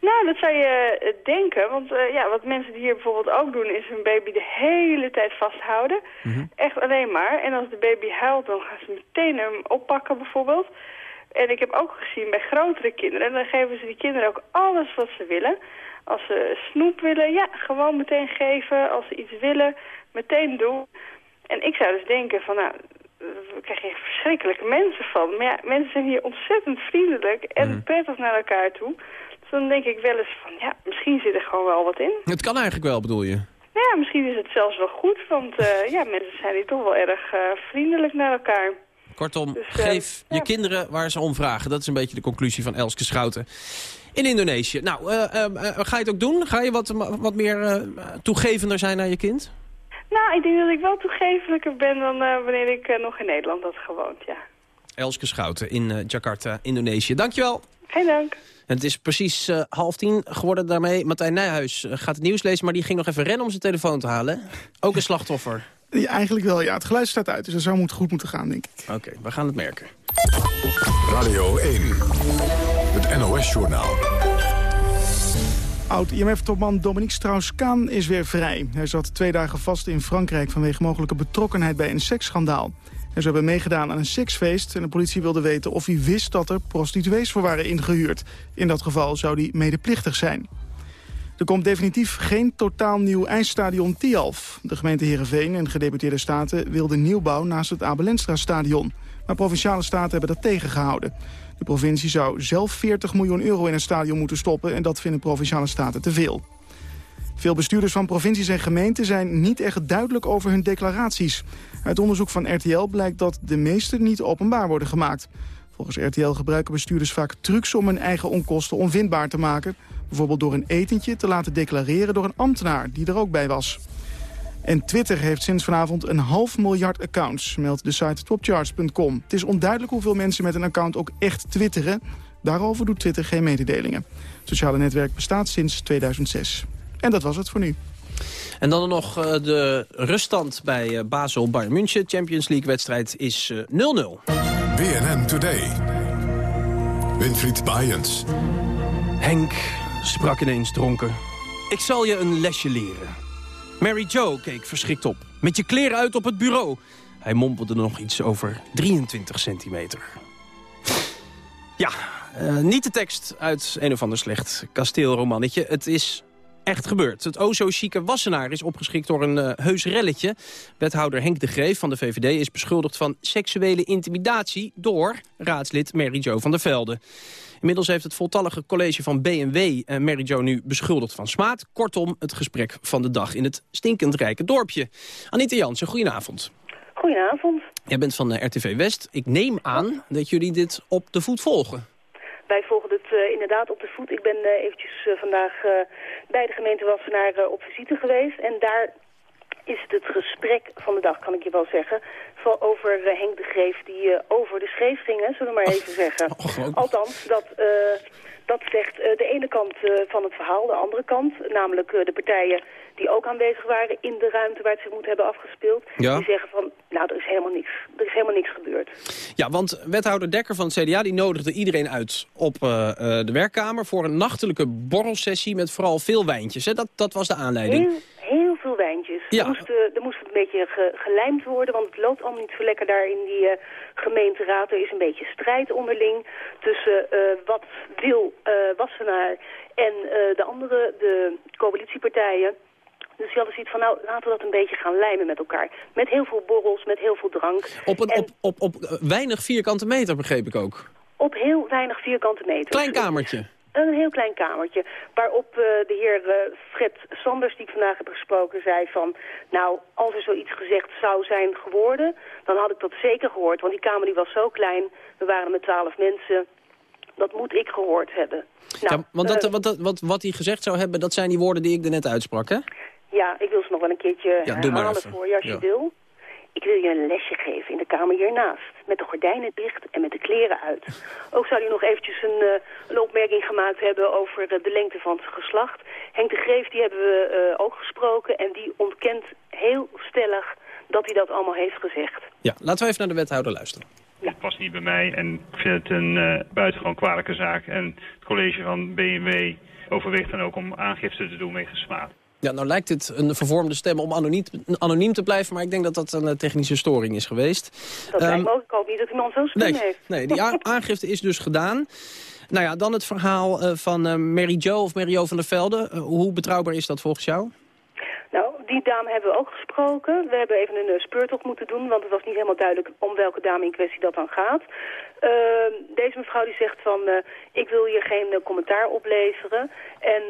Nou, dat zou je denken. Want ja, wat mensen hier bijvoorbeeld ook doen... is hun baby de hele tijd vasthouden. Echt alleen maar. En als de baby huilt, dan gaan ze meteen hem oppakken bijvoorbeeld. En ik heb ook gezien bij grotere kinderen... dan geven ze die kinderen ook alles wat ze willen. Als ze snoep willen, ja, gewoon meteen geven. Als ze iets willen, meteen doen. En ik zou dus denken van... nou, we krijgen hier verschrikkelijke mensen van. Maar ja, mensen zijn hier ontzettend vriendelijk en prettig naar elkaar toe. Dus dan denk ik wel eens van, ja, misschien zit er gewoon wel wat in. Het kan eigenlijk wel, bedoel je? Nou ja, misschien is het zelfs wel goed, want eh, ja, mensen zijn hier toch wel erg eh, vriendelijk naar elkaar. Kortom, Dus, eh, geef je kinderen waar ze om vragen. Dat is een beetje de conclusie van Elske Schouten. In Indonesië. Nou, eh, eh, ga je het ook doen? Ga je wat, wat meer toegevender zijn naar je kind? Nou, ik denk dat ik wel toegevelijker ben dan wanneer ik nog in Nederland had gewoond, ja. Elske Schouten in Jakarta, Indonesië. Dankjewel. Geen dank. En het is precies eh, half tien geworden daarmee. Martijn Nijhuis gaat het nieuws lezen, maar die ging nog even rennen om zijn telefoon te halen. Ook een slachtoffer. Ja, eigenlijk wel, ja. Het geluid staat uit, dus dat zou moet goed moeten gaan, denk ik. Oké, we gaan het merken. Radio 1, het NOS-journaal. Oud-IMF-topman Dominique Strauss-Kaan is weer vrij. Hij zat twee dagen vast in Frankrijk vanwege mogelijke betrokkenheid bij een seksschandaal. Hij zou hebben meegedaan aan een seksfeest en de politie wilde weten of hij wist dat er prostituees voor waren ingehuurd. In dat geval zou hij medeplichtig zijn. Er komt definitief geen totaal nieuw ijsstadion Tialf. De gemeente Heerenveen en gedeputeerde staten wilden nieuwbouw naast het Abelenstra-stadion. Maar provinciale staten hebben dat tegengehouden. De provincie zou zelf 40 miljoen euro in het stadion moeten stoppen... en dat vinden provinciale staten te veel. Veel bestuurders van provincies en gemeenten zijn niet echt duidelijk over hun declaraties. Uit onderzoek van RTL blijkt dat de meeste niet openbaar worden gemaakt. Volgens RTL gebruiken bestuurders vaak trucs om hun eigen onkosten onvindbaar te maken. Bijvoorbeeld door een etentje te laten declareren door een ambtenaar die er ook bij was. En Twitter heeft sinds vanavond een half miljard accounts, meldt de site topcharts.com. Het is onduidelijk hoeveel mensen met een account ook echt twitteren. Daarover doet Twitter geen mededelingen. Het sociale netwerk bestaat sinds 2006. En dat was het voor nu. En dan nog uh, de ruststand bij uh, Basel Bayern München. Champions League wedstrijd is 0-0. Uh, BNN Today. Winfried Bajens. Henk sprak ineens dronken. Ik zal je een lesje leren. Mary Jo keek verschrikt op. Met je kleren uit op het bureau. Hij mompelde nog iets over 23 centimeter. Ja, uh, niet de tekst uit een of ander slecht kasteelromannetje. Het is echt gebeurd. Het o zo chique Wassenaar is opgeschikt door een uh, heus relletje. Wethouder Henk de Greef van de VVD is beschuldigd van seksuele intimidatie... door raadslid Mary Jo van der Velde. Inmiddels heeft het voltallige college van BMW uh, Mary Jo nu beschuldigd van smaad. Kortom, het gesprek van de dag in het stinkend rijke dorpje. Anita Jansen, goedenavond. Goedenavond. Jij bent van uh, RTV West. Ik neem aan dat jullie dit op de voet volgen. Wij volgen het uh, inderdaad op de voet. Ik ben uh, eventjes uh, vandaag bij de gemeente Wassenaar op visite geweest. En daar is het het gesprek van de dag, kan ik je wel zeggen. Over Henk de Greef die over de scheef ging, hè, zullen we maar even zeggen. Oh, Althans, dat, dat zegt de ene kant van het verhaal, de andere kant. Namelijk de partijen die ook aanwezig waren in de ruimte waar het zich moet hebben afgespeeld. Ja. Die zeggen van, nou, er is helemaal niks. Er is helemaal niks gebeurd. Ja, want wethouder Dekker van het CDA die nodigde iedereen uit op uh, uh, de werkkamer... voor een nachtelijke borrelsessie met vooral veel wijntjes. Hè? Dat, dat was de aanleiding. Heel, heel veel wijntjes. Ja. Er, moest, uh, er moest een beetje ge, gelijmd worden, want het loopt allemaal niet zo lekker daar in die gemeenteraad. Er is een beetje strijd onderling tussen wat wil Wassenaar en de andere, de coalitiepartijen... Dus die hadden zoiets van, nou, laten we dat een beetje gaan lijmen met elkaar. Met heel veel borrels, met heel veel drank. Op, een, en op, op, op weinig vierkante meter, begreep ik ook. Op heel weinig vierkante meter. Klein kamertje. Een heel klein kamertje. Waarop uh, de heer uh, Fred Sanders, die ik vandaag heb gesproken, zei van... nou, als er zoiets gezegd zou zijn geworden, dan had ik dat zeker gehoord. Want die kamer die was zo klein, we waren met twaalf mensen... Dat moet ik gehoord hebben. Nou, ja, want dat, uh, wat, wat, wat hij gezegd zou hebben, dat zijn die woorden die ik er net uitsprak, hè? Ja, ik wil ze nog wel een keertje ja, herhalen voor je als ja. je wil. Ik wil je een lesje geven in de kamer hiernaast. Met de gordijnen dicht en met de kleren uit. Ook zou hij nog eventjes een, uh, een opmerking gemaakt hebben over uh, de lengte van het geslacht. Henk de Greef, die hebben we uh, ook gesproken. En die ontkent heel stellig dat hij dat allemaal heeft gezegd. Ja, laten we even naar de wethouder luisteren. Ja. Dat past niet bij mij en ik vind het een uh, buitengewoon kwalijke zaak. En het college van BMW overweegt dan ook om aangifte te doen wegens smaad. Ja, nou lijkt het een vervormde stem om anoniem, anoniem te blijven... maar ik denk dat dat een technische storing is geweest. Dat um, lijkt me ook. Ik hoop niet dat iemand zo'n stem nee, heeft. Nee, die aangifte is dus gedaan. Nou ja, dan het verhaal uh, van uh, Mary Jo of Mary Jo van der Velde. Uh, hoe betrouwbaar is dat volgens jou? Nou, die dame hebben we ook gesproken. We hebben even een speurtocht moeten doen, want het was niet helemaal duidelijk om welke dame in kwestie dat dan gaat. Uh, deze mevrouw die zegt van, uh, ik wil hier geen uh, commentaar opleveren. En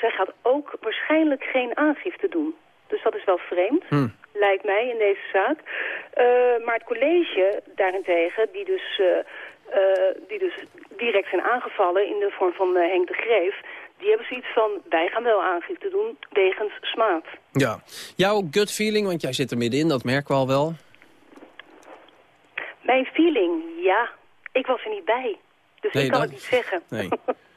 zij gaat ook waarschijnlijk geen aangifte doen. Dus dat is wel vreemd, hmm. lijkt mij, in deze zaak. maar het college daarentegen, die dus, die dus direct zijn aangevallen in de vorm van Henk de Greef die hebben zoiets van, wij gaan wel aangifte doen wegens smaad. Ja. Jouw gut feeling, want jij zit er middenin, dat merken we al wel. Mijn feeling, ja, ik was er niet bij. Dus Nee, ik kan dat- het niet zeggen. Nee.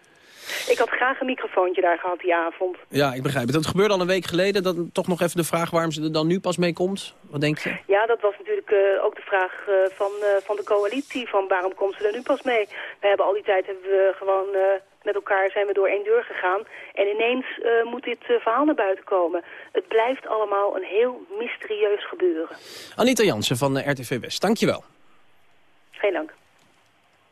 ik had graag een microfoontje daar gehad die avond. Ja, ik begrijp het. Dat gebeurde al een week geleden. Dat, toch nog even de vraag waarom ze er dan nu pas mee komt. Wat denk je? Ja, dat was natuurlijk eh, ook de vraag eh, van, eh, van de coalitie. Van waarom komt ze er nu pas mee? We hebben al die tijd hebben we gewoon met elkaar zijn we door één deur gegaan. En ineens moet dit verhaal naar buiten komen. Het blijft allemaal een heel mysterieus gebeuren. Anita Jansen van eh, RTV West, dankjewel. Geen dank.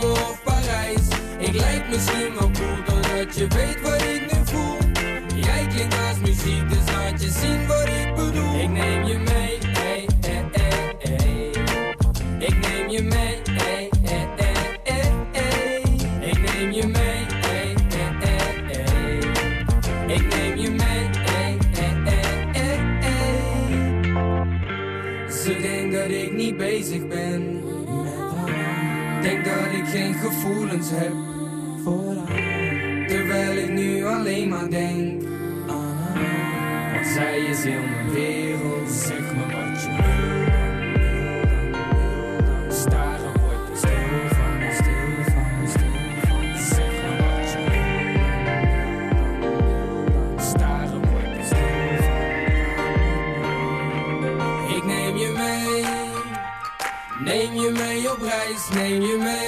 Rome of Parijs. Ik lijk misschien wel cool, doordat je weet wat ik nu voel. Jij klinkt als muziek, dus laat je zien wat geen gevoelens heb. Terwijl ik nu alleen maar denk. Want zij is heel mijn wereld. Zeg me wat je wil word ik stil van, stil van, stil van. Zeg me wat je wil word ik stil van. Ik neem je mee. Neem je mee op reis, neem je mee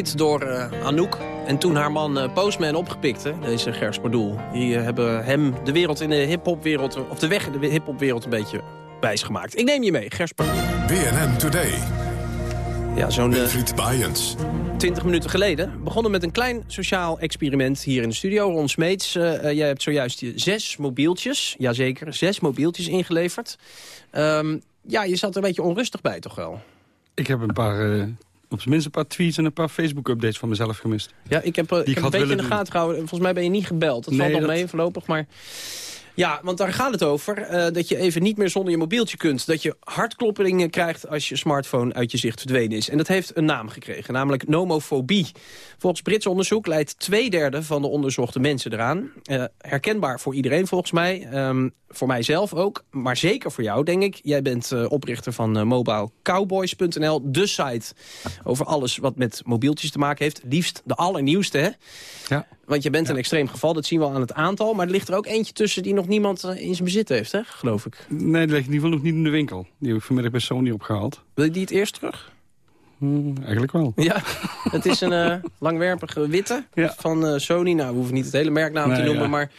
Ooit door eh, Anouk en toen haar man eh, Postman opgepikt, hè, deze Gers Pardoel. Die eh, hebben hem de wereld in de hiphopwereld, of de weg in de hiphopwereld een beetje wijsgemaakt. Ik neem je mee, Gers Pardoel. BNN Today. Ja, zo'n... Bajens. 20 minuten geleden. Begonnen met een klein sociaal experiment hier in de studio. Ron Smeets, jij hebt zojuist je zes mobieltjes, jazeker, zes mobieltjes ingeleverd. Ehm, ja, je zat er een beetje onrustig bij toch wel? Ik heb een paar, eh, op zijn minst een paar tweets en een paar Facebook-updates van mezelf gemist. Ja, ik heb, eh, ik heb een beetje in de gaten gehouden. Volgens mij ben je niet gebeld. Dat Nee, valt nog mee voorlopig, maar... Ja, want daar gaat het over. eh, dat je even niet meer zonder je mobieltje kunt. Dat je hartkloppingen krijgt als je smartphone uit je zicht verdwenen is. En dat heeft een naam gekregen, namelijk nomofobie. Volgens Brits onderzoek leidt twee derde van de onderzochte mensen eraan. Eh, herkenbaar voor iedereen volgens mij. Ehm, voor mijzelf ook. Maar zeker voor jou, denk ik. Jij bent eh, oprichter van mobilecowboys.nl. De site over alles wat met mobieltjes te maken heeft. Liefst de allernieuwste, hè? Ja. Want je bent een extreem geval, dat zien we al aan het aantal. Maar er ligt er ook eentje tussen die nog niemand eh, in zijn bezit heeft, hè? geloof ik. Nee, die ligt in ieder geval nog niet in de winkel. Die heb ik vanmiddag bij Sony opgehaald. Wil je die het eerst terug? Hmm, eigenlijk wel. Ja, het is een uh, langwerpige witte ja. van uh, Sony. Nou, we hoeven niet het hele merknaam nee, te noemen, ja. maar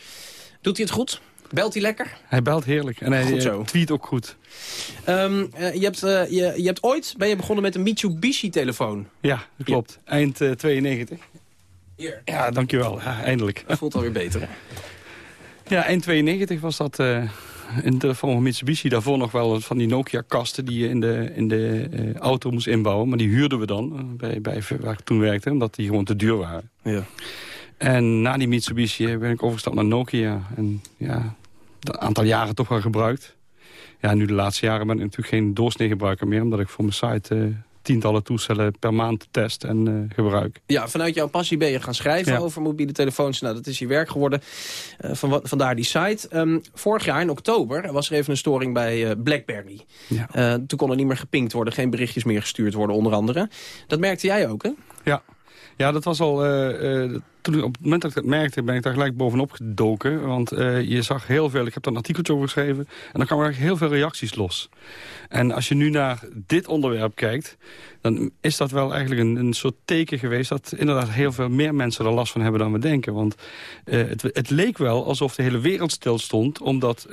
doet hij het goed? Belt hij lekker? Hij belt heerlijk en hij tweet ook goed. Um, je, hebt, je, je hebt ooit ben je begonnen met een Mitsubishi-telefoon. Ja, dat klopt. Eind 92. Hier. Ja, dankjewel. Ja, eindelijk. Dat voelt alweer beter? Ja, eind 92 was dat uh, een telefoon van Mitsubishi. Daarvoor nog wel van die Nokia-kasten die je in de, in de uh, auto moest inbouwen. Maar die huurden we dan uh, bij, bij waar ik toen werkte, omdat die gewoon te duur waren. Ja. En na die Mitsubishi ben ik overgestapt naar Nokia. En ja, een aantal jaren toch wel gebruikt. Ja, nu de laatste jaren ben ik natuurlijk geen doorsneegebruiker meer... omdat ik voor mijn site tientallen toestellen per maand test en uh, gebruik. Ja, vanuit jouw passie ben je gaan schrijven ja. over mobiele telefoons. Nou, dat is je werk geworden. Uh, van vandaar die site. Um, vorig jaar in oktober was er even een storing bij uh, BlackBerry. Ja. toen kon er niet meer gepinkt worden, geen berichtjes meer gestuurd worden onder andere. Dat merkte jij ook, hè? Ja. Ja, dat was al... Uh, toen, op het moment dat ik dat merkte, ben ik daar gelijk bovenop gedoken. Want uh, je zag heel veel... Ik heb daar een artikeltje over geschreven. En dan kwamen er heel veel reacties los. En als je nu naar dit onderwerp kijkt... dan is dat wel eigenlijk een, een soort teken geweest... dat inderdaad heel veel meer mensen er last van hebben dan we denken. Want uh, het, het, leek wel alsof de hele wereld stil stond... omdat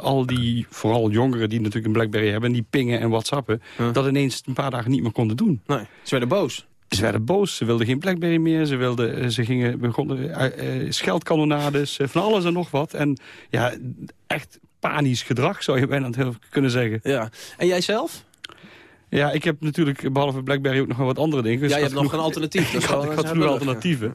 al die, vooral jongeren die natuurlijk een Blackberry hebben... en die pingen en whatsappen... dat ineens een paar dagen niet meer konden doen. Nee, ze werden boos. Ze werden boos, ze wilden geen Blackberry meer. Ze, wilden, ze gingen, begonnen uh, uh, scheldkanonades, uh, van alles en nog wat. En ja, echt panisch gedrag zou je bijna kunnen zeggen. Ja. En jij zelf? Ja, ik heb natuurlijk behalve Blackberry ook nog wel wat andere dingen. Dus ja, je hebt nog een alternatief. ik had, ik had vroeger alternatieven. Ja.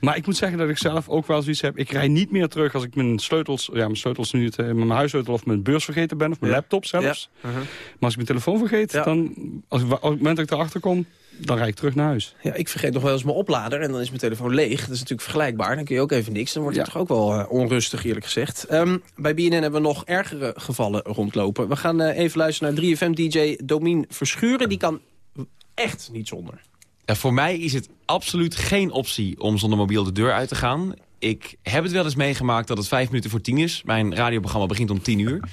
Maar ik moet zeggen dat ik zelf ook wel zoiets heb. Ik rij niet meer terug als ik mijn sleutels... Ja, mijn sleutels nu, het, mijn huissleutel of mijn beurs vergeten ben. Of mijn ja. laptop zelfs. Ja. Uh -huh. Maar als ik mijn telefoon vergeet, dan... Als, op het moment dat ik erachter kom, dan rijd ik terug naar huis. Ja, ik vergeet nog wel eens mijn oplader en dan is mijn telefoon leeg. Dat is natuurlijk vergelijkbaar. Dan kun je ook even niks. Dan wordt het ja. toch ook wel uh, onrustig, eerlijk gezegd. Um, bij BNN hebben we nog ergere gevallen rondlopen. We gaan uh, even luisteren naar 3FM-dj Domien Verschuren. Die kan echt niet zonder. Ja, voor mij is het absoluut geen optie om zonder mobiel de deur uit te gaan. Ik heb het wel eens meegemaakt dat het vijf minuten voor tien is. Mijn radioprogramma begint om tien uur.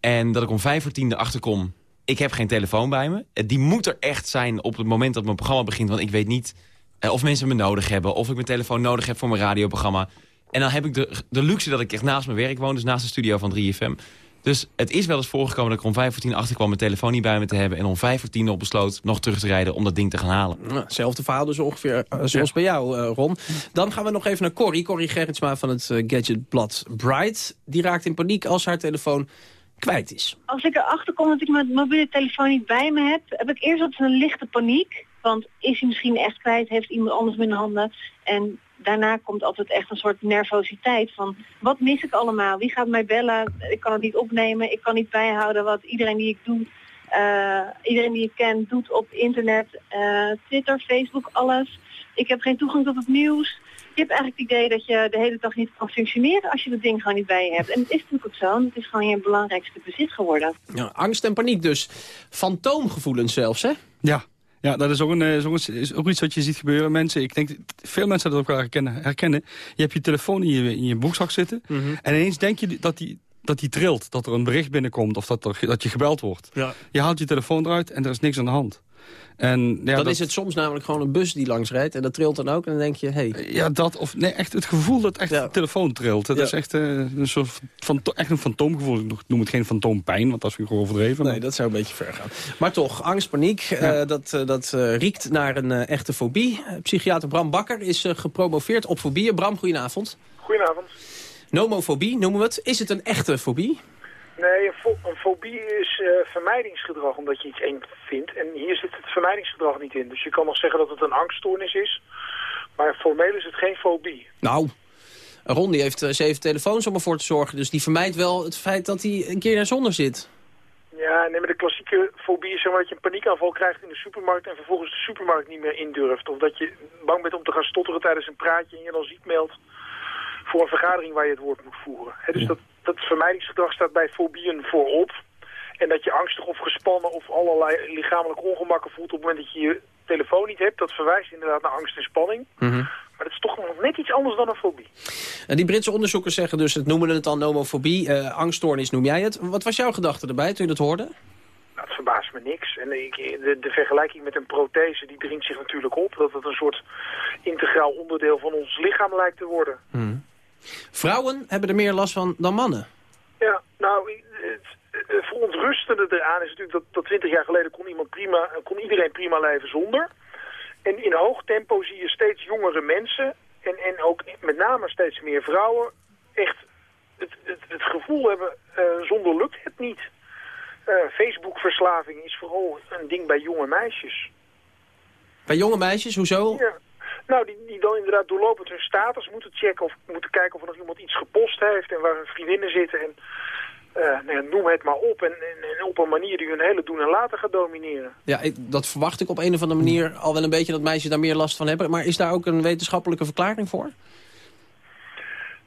En dat ik om vijf voor tien erachter kom ik heb geen telefoon bij me. Die moet er echt zijn op het moment dat mijn programma begint. Want ik weet niet uh, of mensen me nodig hebben. Of ik mijn telefoon nodig heb voor mijn radioprogramma. En dan heb ik de, de luxe dat ik echt naast mijn werk woon. Dus naast de studio van 3FM. Dus het is wel eens voorgekomen dat ik om vijf voor tien achterkwam... mijn telefoon niet bij me te hebben. En om vijf voor tien op besloot nog terug te rijden om dat ding te gaan halen. Nou, hetzelfde verhaal dus ongeveer uh, zoals ja. bij jou, uh, Ron. Dan gaan we nog even naar Corrie. Corrie Gerritsma van het uh, gadgetblad Bright. Die raakt in paniek als haar telefoon kwijt is. Als ik erachter kom dat ik mijn mobiele telefoon niet bij me heb... heb ik eerst altijd een lichte paniek. Want is hij misschien echt kwijt? Heeft iemand anders mijn handen? En daarna komt altijd echt een soort nervositeit van... wat mis ik allemaal? Wie gaat mij bellen? Ik kan het niet opnemen. Ik kan niet bijhouden wat iedereen die ik doe... Uh, iedereen die ik ken doet op internet. Uh, Twitter, Facebook, alles. Ik heb geen toegang tot het nieuws je hebt eigenlijk het idee dat je de hele dag niet kan functioneren als je dat ding gewoon niet bij je hebt. En het is natuurlijk ook zo. Het is gewoon je belangrijkste bezit geworden. Ja, angst en paniek dus. Fantoomgevoelens zelfs, hè? Ja. Ja, dat is ook, een, is, ook een, is ook iets wat je ziet gebeuren. Mensen, ik denk, veel mensen dat ook wel herkennen. herkennen. Je hebt je telefoon in je, in je broekzak zitten. Mm -hmm. En ineens denk je dat die, dat die trilt. Dat er een bericht binnenkomt of dat, er, dat je gebeld wordt. Ja. Je haalt je telefoon eruit en er is niks aan de hand. En, ja, dan dat, is het soms namelijk gewoon een bus die langs rijdt. En dat trilt dan ook. En dan denk je, hé. Hey. Ja, dat. Of nee, echt het gevoel dat echt ja. de telefoon trilt. Dat Ja. is echt, uh, een soort van, echt een fantoomgevoel. Ik noem het geen fantoompijn, want dat is weer overdreven. Nee, maar- dat zou een beetje ver gaan. Maar toch, angst, paniek, eh, dat, eh, dat eh, riekt naar een eh, echte fobie. Eh, psychiater Bram Bakker is eh, gepromoveerd op fobieën. Bram, goedenavond. Goedenavond. Nomofobie noemen we het. Is het een echte fobie? Nee, een, fo een fobie is eh, vermijdingsgedrag omdat je iets eng vindt. En hier zit het vermijdingsgedrag niet in. Dus je kan nog zeggen dat het een angststoornis is. Maar formeel is het geen fobie. Nou, Ron die heeft eh, zeven telefoons om ervoor te zorgen. Dus die vermijdt wel het feit dat hij een keer naar zonder zit. Ja, nee, maar de klassieke fobie is zeg maar dat je een paniekaanval krijgt in de supermarkt en vervolgens de supermarkt niet meer indurft. Of dat je bang bent om te gaan stotteren tijdens een praatje en je dan ziek meldt voor een vergadering waar je het woord moet voeren. Hè, dus dat, dat vermijdingsgedrag staat bij fobieën voorop. En dat je angstig of gespannen of allerlei lichamelijke ongemakken voelt op het moment dat je je telefoon niet hebt, dat verwijst inderdaad naar angst en spanning. Maar dat is toch nog net iets anders dan een fobie. En die Britse onderzoekers zeggen dus, het noemen het dan nomofobie. eh angststoornis noem jij het. Wat was jouw gedachte erbij toen je dat hoorde? Nou, het verbaast me niks. En ik, de, de vergelijking met een prothese, die dringt zich natuurlijk op. Dat het een soort integraal onderdeel van ons lichaam lijkt te worden. Vrouwen hebben er meer last van dan mannen. Ja, nou, het, verontrustende eraan is natuurlijk dat, dat 20 jaar geleden kon, iemand prima, kon iedereen prima leven zonder. En in hoog tempo zie je steeds jongere mensen en, en ook met name steeds meer vrouwen echt het, het, het gevoel hebben, eh, zonder lukt het niet. Eh, Facebook-verslaving is vooral een ding bij jonge meisjes. Bij jonge meisjes, hoezo? Ja. Nou, die, die dan inderdaad doorlopend hun status moeten checken of moeten kijken of er nog iemand iets gepost heeft en waar hun vriendinnen zitten. En eh, nou noem het maar op. En, en, en op een manier die hun hele doen en laten gaat domineren. Ja, ik- dat verwacht ik op een of andere manier al wel een beetje dat meisjes daar meer last van hebben. Maar is daar ook een wetenschappelijke verklaring voor?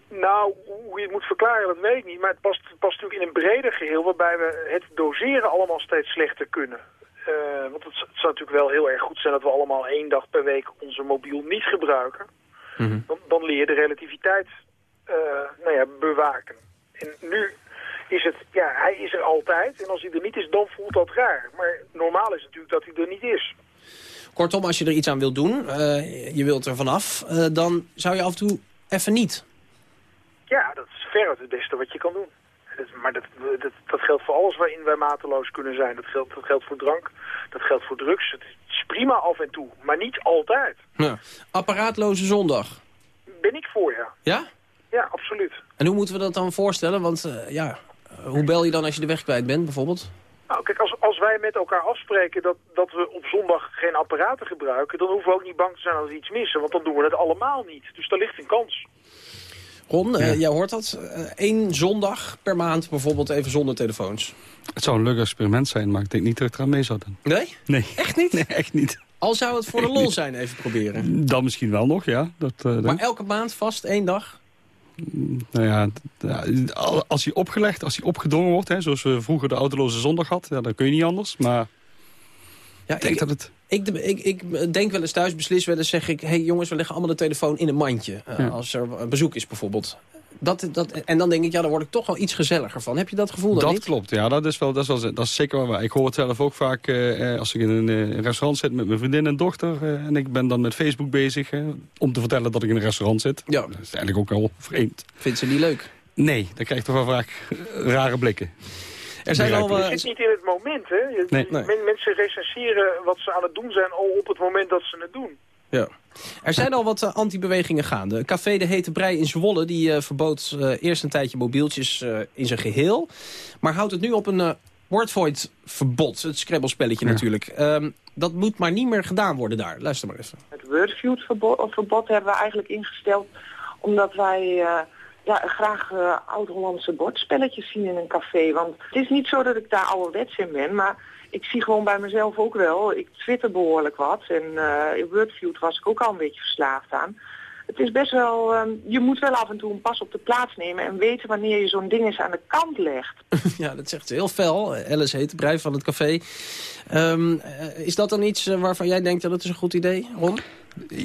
Nou, hoe je het moet verklaren, dat weet ik niet. Maar het past, het past natuurlijk in een breder geheel waarbij we het doseren allemaal steeds slechter kunnen. Eh, want het, zou natuurlijk wel heel erg goed zijn dat we allemaal één dag per week onze mobiel niet gebruiken. Dan, dan leer je de relativiteit eh, nou ja, bewaken. En nu is het, ja, hij is er altijd. En als hij er niet is, dan voelt dat raar. Maar normaal is het natuurlijk dat hij er niet is. Kortom, als je er iets aan wilt doen, eh, je wilt er vanaf, dan zou je af en toe even niet. Ja, dat is veruit het beste wat je kan doen. Maar dat, dat, dat geldt voor alles waarin wij mateloos kunnen zijn. Dat geldt, dat geldt voor drank, dat geldt voor drugs. Het is prima af en toe, maar niet altijd. Ja. Apparaatloze zondag. Ben ik voor, ja. Ja? Ja, absoluut. En hoe moeten we dat dan voorstellen? Want eh, ja, eh, hoe bel je dan als je de weg kwijt bent, bijvoorbeeld? Nou, kijk, als, als wij met elkaar afspreken dat, dat we op zondag geen apparaten gebruiken... dan hoeven we ook niet bang te zijn als we iets missen, want dan doen we het allemaal niet. Dus daar ligt een kans. Ron, eh, jij hoort dat. Eén zondag per maand bijvoorbeeld even zonder telefoons. Het zou een leuk experiment zijn, maar ik denk niet dat ik eraan mee zou doen. Nee? Nee. Echt niet? Nee, echt niet. Al zou het voor de lol zijn, even proberen. Dan misschien wel nog, ja. Dat, eh, Maar elke maand vast één dag? nou ja, als hij opgelegd, als hij opgedrongen wordt... Hè, zoals we vroeger de autoloze zondag had, ja, dan kun je niet anders. Maar Ja, ik denk dat het... Ik, ik, ik denk wel eens thuis, beslis wel eens, zeg ik... hé hey, jongens, we leggen allemaal de telefoon in een mandje. eh, Ja. Als er een bezoek is bijvoorbeeld. Dat, dat, en dan denk ik, ja, daar word ik toch wel iets gezelliger van. Heb je dat gevoel dan dat niet? klopt, ja, dat is, wel, dat, is wel, dat is zeker wel waar. Ik hoor het zelf ook vaak eh, eh, als ik in een eh, restaurant zit met mijn vriendin en dochter... eh, en ik ben dan met Facebook bezig eh, om te vertellen dat ik in een restaurant zit. Ja. Dat is eigenlijk ook wel vreemd. Vindt ze niet leuk? Nee, dan krijg je toch wel vaak rare blikken. Er zijn al... Je eh, zit niet in het moment, hè. Je- Nee. men- mensen recenseren wat ze aan het doen zijn al op het moment dat ze het doen. Ja. Er zijn al wat eh, anti-bewegingen gaande. Café De Hete Brei in Zwolle die, eh, verbood eh, eerst een tijdje mobieltjes eh, in zijn geheel. Maar houdt het nu op een wordvoid verbod. Het scrabbelspelletje natuurlijk. Ehm, dat moet maar niet meer gedaan worden daar. Luister maar even. Het wordfeud verbod, of verbod hebben we eigenlijk ingesteld omdat wij eh, ja, graag eh, oud-Hollandse bordspelletjes zien in een café. Want het is niet zo dat ik daar ouderwets in ben, maar ik zie gewoon bij mezelf ook wel. Ik twitter behoorlijk wat en eh in Wordfeud was ik ook al een beetje verslaafd aan. Het is best wel, ehm, je moet wel af en toe een pas op de plaats nemen en weten wanneer je zo'n ding eens aan de kant legt. ja, dat zegt ze heel fel. Alice Hete Brei van het café. Ehm, eh, is dat dan iets waarvan jij denkt dat het is een goed idee, Ron?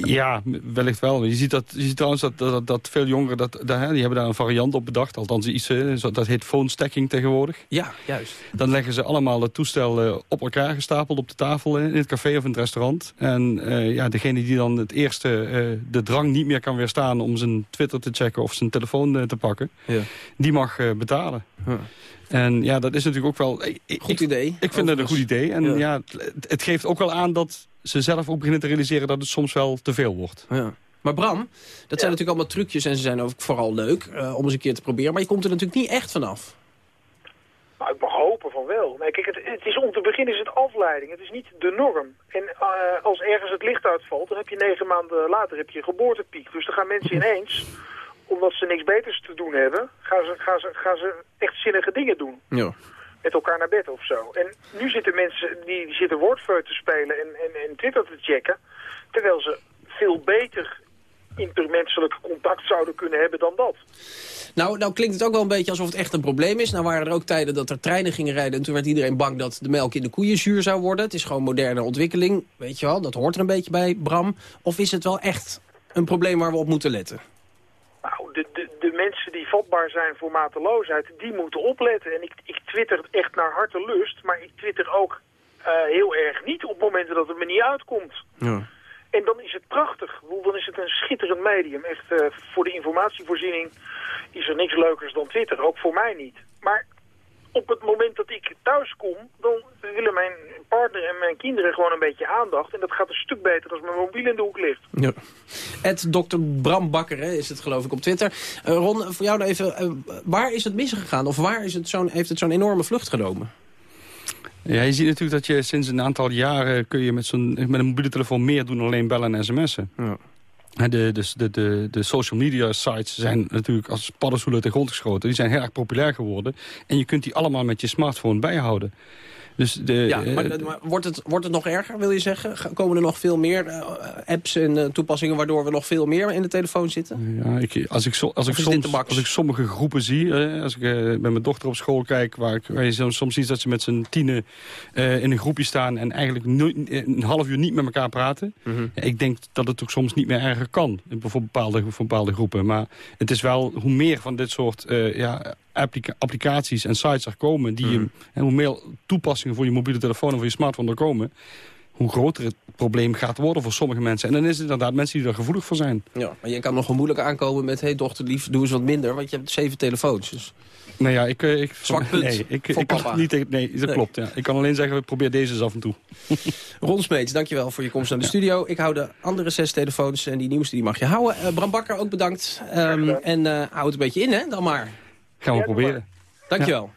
Ja, wellicht wel. Je ziet, dat, je ziet trouwens dat, dat, dat veel jongeren, dat, dat, hè, die hebben daar een variant op bedacht. Althans iets, dat heet phone stacking tegenwoordig. Ja, juist. Dan leggen ze allemaal het toestel eh, op elkaar gestapeld op de tafel in het café of in het restaurant. En eh, ja, degene die dan het eerste eh, de drang niet meer kan weerstaan om zijn Twitter te checken of zijn telefoon te pakken, Ja. die mag betalen. En ja, dat is natuurlijk ook wel... Ik, Goed idee. Ik vind dat een goed idee. En Ja. ja, het, het geeft ook wel aan dat ze zelf ook beginnen te realiseren dat het soms wel te veel wordt. Ja. Maar Bram, dat zijn natuurlijk allemaal trucjes en ze zijn ook vooral leuk eh, om eens een keer te proberen. Maar je komt er natuurlijk niet echt vanaf. Nou, ik mag hopen van wel. Nee, kijk, het, het is om te beginnen is het afleiding. Het is niet de norm. En eh, als ergens het licht uitvalt, dan heb je negen maanden later heb je een geboortepiek. Dus dan gaan mensen ineens omdat ze niks beters te doen hebben, gaan ze, gaan ze, gaan ze echt zinnige dingen doen. Ja. Met elkaar naar bed of zo. En nu zitten mensen die, zitten woordfeut te spelen en, en, en Twitter te checken. Terwijl ze veel beter intermenselijk contact zouden kunnen hebben dan dat. Nou, nou klinkt het ook wel een beetje alsof het echt een probleem is. Nou waren er ook tijden dat er treinen gingen rijden... en toen werd iedereen bang dat de melk in de koeien zuur zou worden. Het is gewoon moderne ontwikkeling, weet je wel. Dat hoort er een beetje bij, Bram. Of is het wel echt een probleem waar we op moeten letten? Nou, de, de, de mensen die vatbaar zijn voor mateloosheid, die moeten opletten. En ik, ik twitter echt naar hartelust, maar ik twitter ook eh, heel erg niet op momenten dat het me niet uitkomt. Ja. En dan is het prachtig. Dan is het een schitterend medium. Echt eh, voor de informatievoorziening is er niks leukers dan Twitter. Ook voor mij niet. Maar op het moment dat ik thuis kom, dan willen mijn partner en mijn kinderen gewoon een beetje aandacht. En dat gaat een stuk beter als mijn mobiel in de hoek ligt. Ja. Ed Dr. Bram Bakker hè, is het geloof ik op Twitter. Eh, Ron, voor jou nou even, eh, waar is het misgegaan? Of waar is het zo'n heeft het zo'n enorme vlucht genomen? Ja, je ziet natuurlijk dat je sinds een aantal jaren... kun je met, zo'n met een mobiele telefoon meer doen dan alleen bellen en sms'en. Ja. De, de, de, de, de social media sites zijn natuurlijk als paddenstoelen te grond geschoten. Die zijn heel erg populair geworden. En je kunt die allemaal met je smartphone bijhouden. Dus de, Ja, maar, eh, maar wordt, het, wordt het nog erger, wil je zeggen? Komen er nog veel meer eh, apps en eh, toepassingen... waardoor we nog veel meer in de telefoon zitten? Ja, ik, als, ik, als, ik soms, als ik sommige groepen zie, als ik met mijn dochter op school kijk... waar, ik, waar je soms ziet dat ze met z'n tienen in een groepje staan... en eigenlijk nooit- een half uur niet met elkaar praten. Mhm. Ik denk dat het ook soms niet meer erger kan voor bepaalde, voor bepaalde groepen. Maar het is wel, hoe meer van dit soort ja, applica- applicaties en sites er komen... Die Mhm. je, en hoe meer toepassingen voor je mobiele telefoon of voor je smartphone er komen... hoe groter het probleem gaat worden voor sommige mensen. En dan is het inderdaad mensen die er gevoelig voor zijn. Ja, maar je kan nog wel moeilijk aankomen met... hé hey, dochter lief, doe eens wat minder, want je hebt zeven telefoons. Dus. Nou ja, ik... eh, ik Zwak punt Nee, ik, voor ik kan het niet tegen- nee, dat Nee. klopt. Ja. Ik kan alleen zeggen, probeer deze eens af en toe. Ron Smeets, dankjewel voor je komst naar de studio. Ik hou de andere zes telefoons en die nieuwste die mag je houden. Eh, Bram Bakker, ook bedankt. Ehm, en eh hou het een beetje in, hè, dan maar. Gaan we proberen. Dankjewel.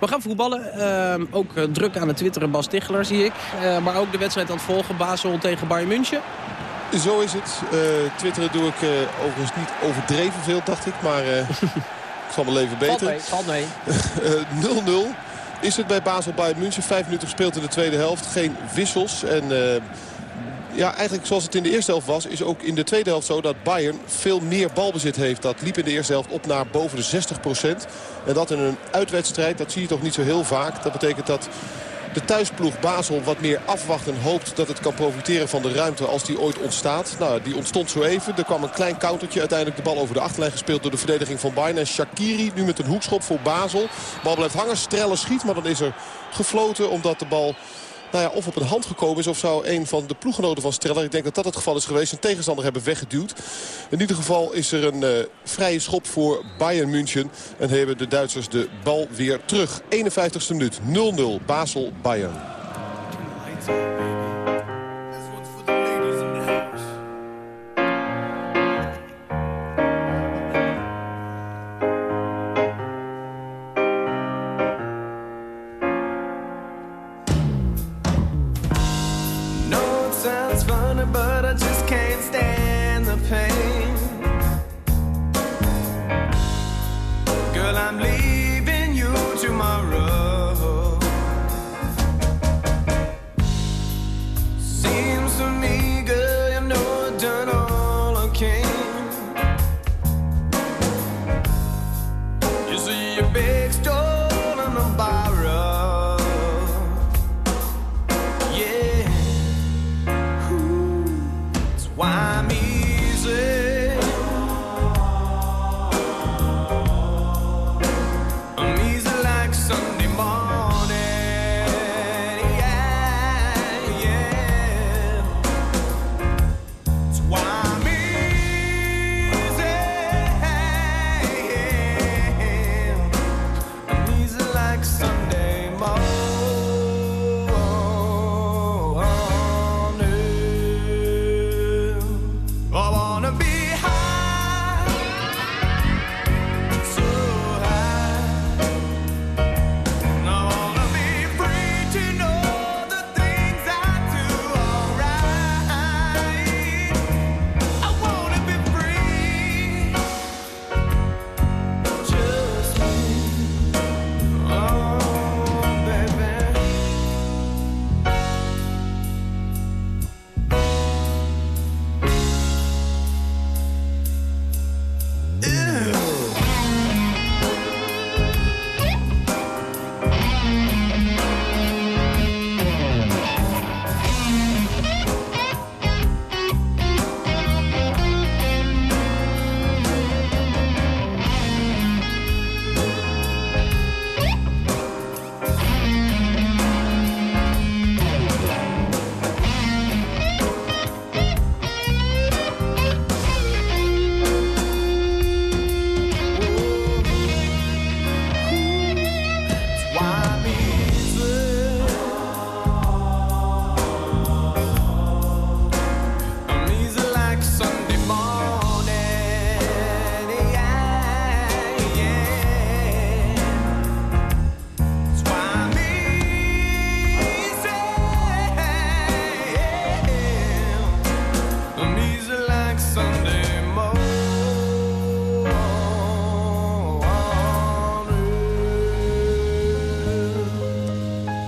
We gaan voetballen. Ehm, ook eh, druk aan het twitteren Bas Ticheler, zie ik. Eh, maar ook de wedstrijd aan het volgen. Basel tegen Bayern München. Zo is het. Eh, twitteren doe ik eh, overigens niet overdreven veel, dacht ik. Maar eh, ik zal mijn leven Valt beter. valt mee. Eh, 0-0 is het bij Basel Bayern München. Vijf minuten gespeeld in de tweede helft. Geen wissels. En eh, ja, eigenlijk zoals het in de eerste helft was... is ook in de tweede helft zo dat Bayern veel meer balbezit heeft. Dat liep in de eerste helft op naar boven de 60% En dat in een uitwedstrijd, dat zie je toch niet zo heel vaak. Dat betekent dat de thuisploeg Basel wat meer afwacht en hoopt dat het kan profiteren van de ruimte als die ooit ontstaat. Nou, die ontstond zo even. Er kwam een klein countertje. Uiteindelijk de bal over de achterlijn gespeeld door de verdediging van Bayern. En Shakiri nu met een hoekschop voor Basel. Bal blijft hangen. Streller schiet, maar dan is er gefloten omdat de bal... Nou ja, of op een hand gekomen is of zou een van de ploeggenoten van Streller... ik denk dat dat het geval is geweest, zijn tegenstander hebben weggeduwd. In ieder geval is er een eh, vrije schop voor Bayern München. En hebben de Duitsers de bal weer terug. 51ste minuut, 0-0, Basel-Bayern.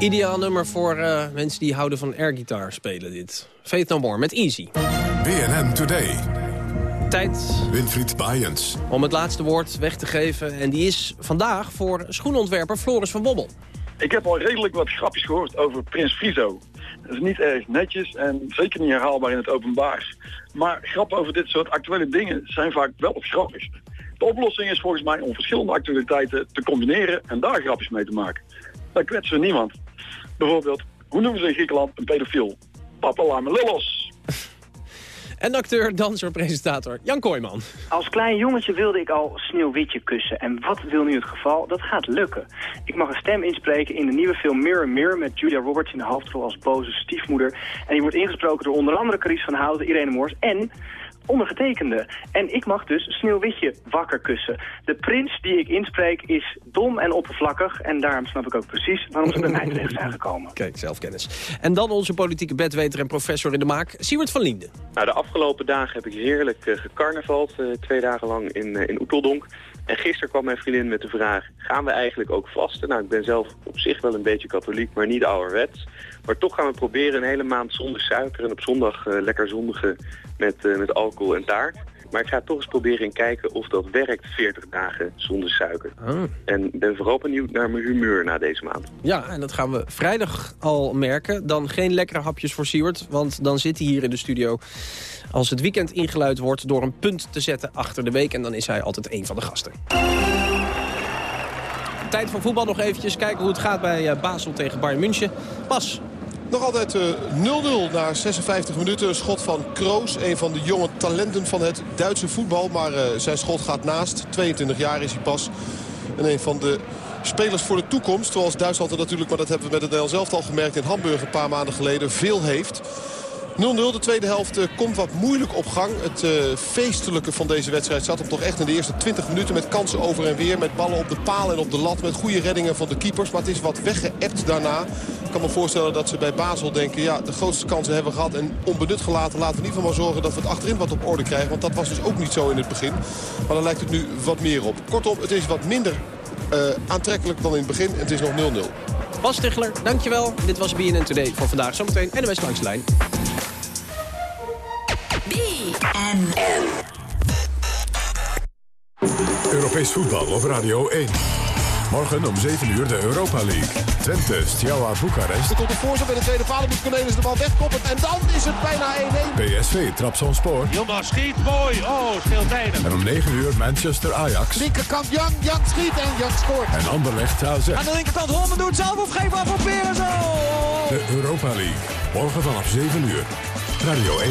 Ideaal nummer voor eh, mensen die houden van airgitaar spelen dit. Faith No More met Easy. BNN Today. Tijd Winfried Bajens. om het laatste woord weg te geven. En die is vandaag voor schoenontwerper Floris van Bobbel. Ik heb al redelijk wat grapjes gehoord over Prins Frizo. Dat is niet erg netjes en zeker niet herhaalbaar in het openbaar. Maar grappen over dit soort actuele dingen zijn vaak wel op grappig. De oplossing is volgens mij om verschillende actualiteiten te combineren en daar grapjes mee te maken. Daar kwetsen we niemand. Bijvoorbeeld, hoe noemen ze in Griekenland een pedofiel? Papa Lame Lillos. En acteur, danser, presentator Jan Kooijman. Als klein jongetje wilde ik al Sneeuwwitje kussen. En wat wil nu het geval? Dat gaat lukken. Ik mag een stem inspreken in de nieuwe film Mirror Mirror... met Julia Roberts in de hoofdrol als boze stiefmoeder. En die wordt ingesproken door onder andere Carice van Houten, Irene Moors en ondergetekende. En ik mag dus Sneeuwwitje wakker kussen. De prins die ik inspreek is dom en oppervlakkig... en daarom snap ik ook precies waarom ze bij mij terecht zijn gekomen. Kijk, zelfkennis. En dan onze politieke bedweter en professor in de maak, Siewert van Linden. Nou, de afgelopen dagen heb ik heerlijk uh, gecarnavald, uh, twee dagen lang in, uh, in Oeteldonk. En gisteren kwam mijn vriendin met de vraag, gaan we eigenlijk ook vasten? Nou, ik ben zelf op zich wel een beetje katholiek, maar niet ouderwets. Maar toch gaan we proberen een hele maand zonder suiker en op zondag lekker zondigen met, met alcohol en taart. Maar ik ga toch eens proberen en kijken of dat werkt 40 dagen zonder suiker. Oh. En ben vooral benieuwd naar mijn humeur na deze maand. Ja, en dat gaan we vrijdag al merken. Dan geen lekkere hapjes voor Siewert, want dan zit hij hier in de studio... als het weekend ingeluid wordt door een punt te zetten achter de week. En dan is hij altijd een van de gasten. Tijd voor voetbal nog eventjes. Kijken hoe het gaat bij uh, Basel tegen Bayern München. Pas. Nog altijd 0-0 uh, na 56 minuten. Een schot van Kroos, een van de jonge talenten van het Duitse voetbal. Maar uh, zijn schot gaat naast. 22 jaar is hij pas. En een van de spelers voor de toekomst. Zoals Duitsland er natuurlijk, maar dat hebben we met het Nederlands zelf al gemerkt in Hamburg een paar maanden geleden, veel heeft. 0-0, de tweede helft uh, komt wat moeilijk op gang. Het uh, feestelijke van deze wedstrijd zat hem toch echt in de eerste 20 minuten... met kansen over en weer, met ballen op de paal en op de lat... met goede reddingen van de keepers, maar het is wat weggeëpt daarna. Ik kan me voorstellen dat ze bij Basel denken... ja, de grootste kansen hebben we gehad en onbenut gelaten. Laten we in ieder geval maar zorgen dat we het achterin wat op orde krijgen. Want dat was dus ook niet zo in het begin. Maar dan lijkt het nu wat meer op. Kortom, het is wat minder uh, aantrekkelijk dan in het begin. En het is nog 0-0. Bas Stigler, dankjewel. Dit was BNN Today voor vandaag. Zometeen NWS langs Europees voetbal op Radio 1. Morgen om 7 uur de Europa League. Twente, Steaua Boekarest. Er komt een voorzet bij de tweede paal. Moet Cornelis de bal wegkoppen. En dan is het bijna 1-1. PSV, Trabzonspoor. Jongen schiet mooi. Oh, scheelt weinig. En om 9 uur Manchester Ajax. Linkerkant Jan. Jan schiet en Jan scoort. En Anderlecht AZ. Aan de linkerkant Holmen doet zelf of geef af Peren zo. De Europa League. Morgen vanaf 7 uur. Radio 1.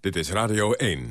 Dit is Radio 1.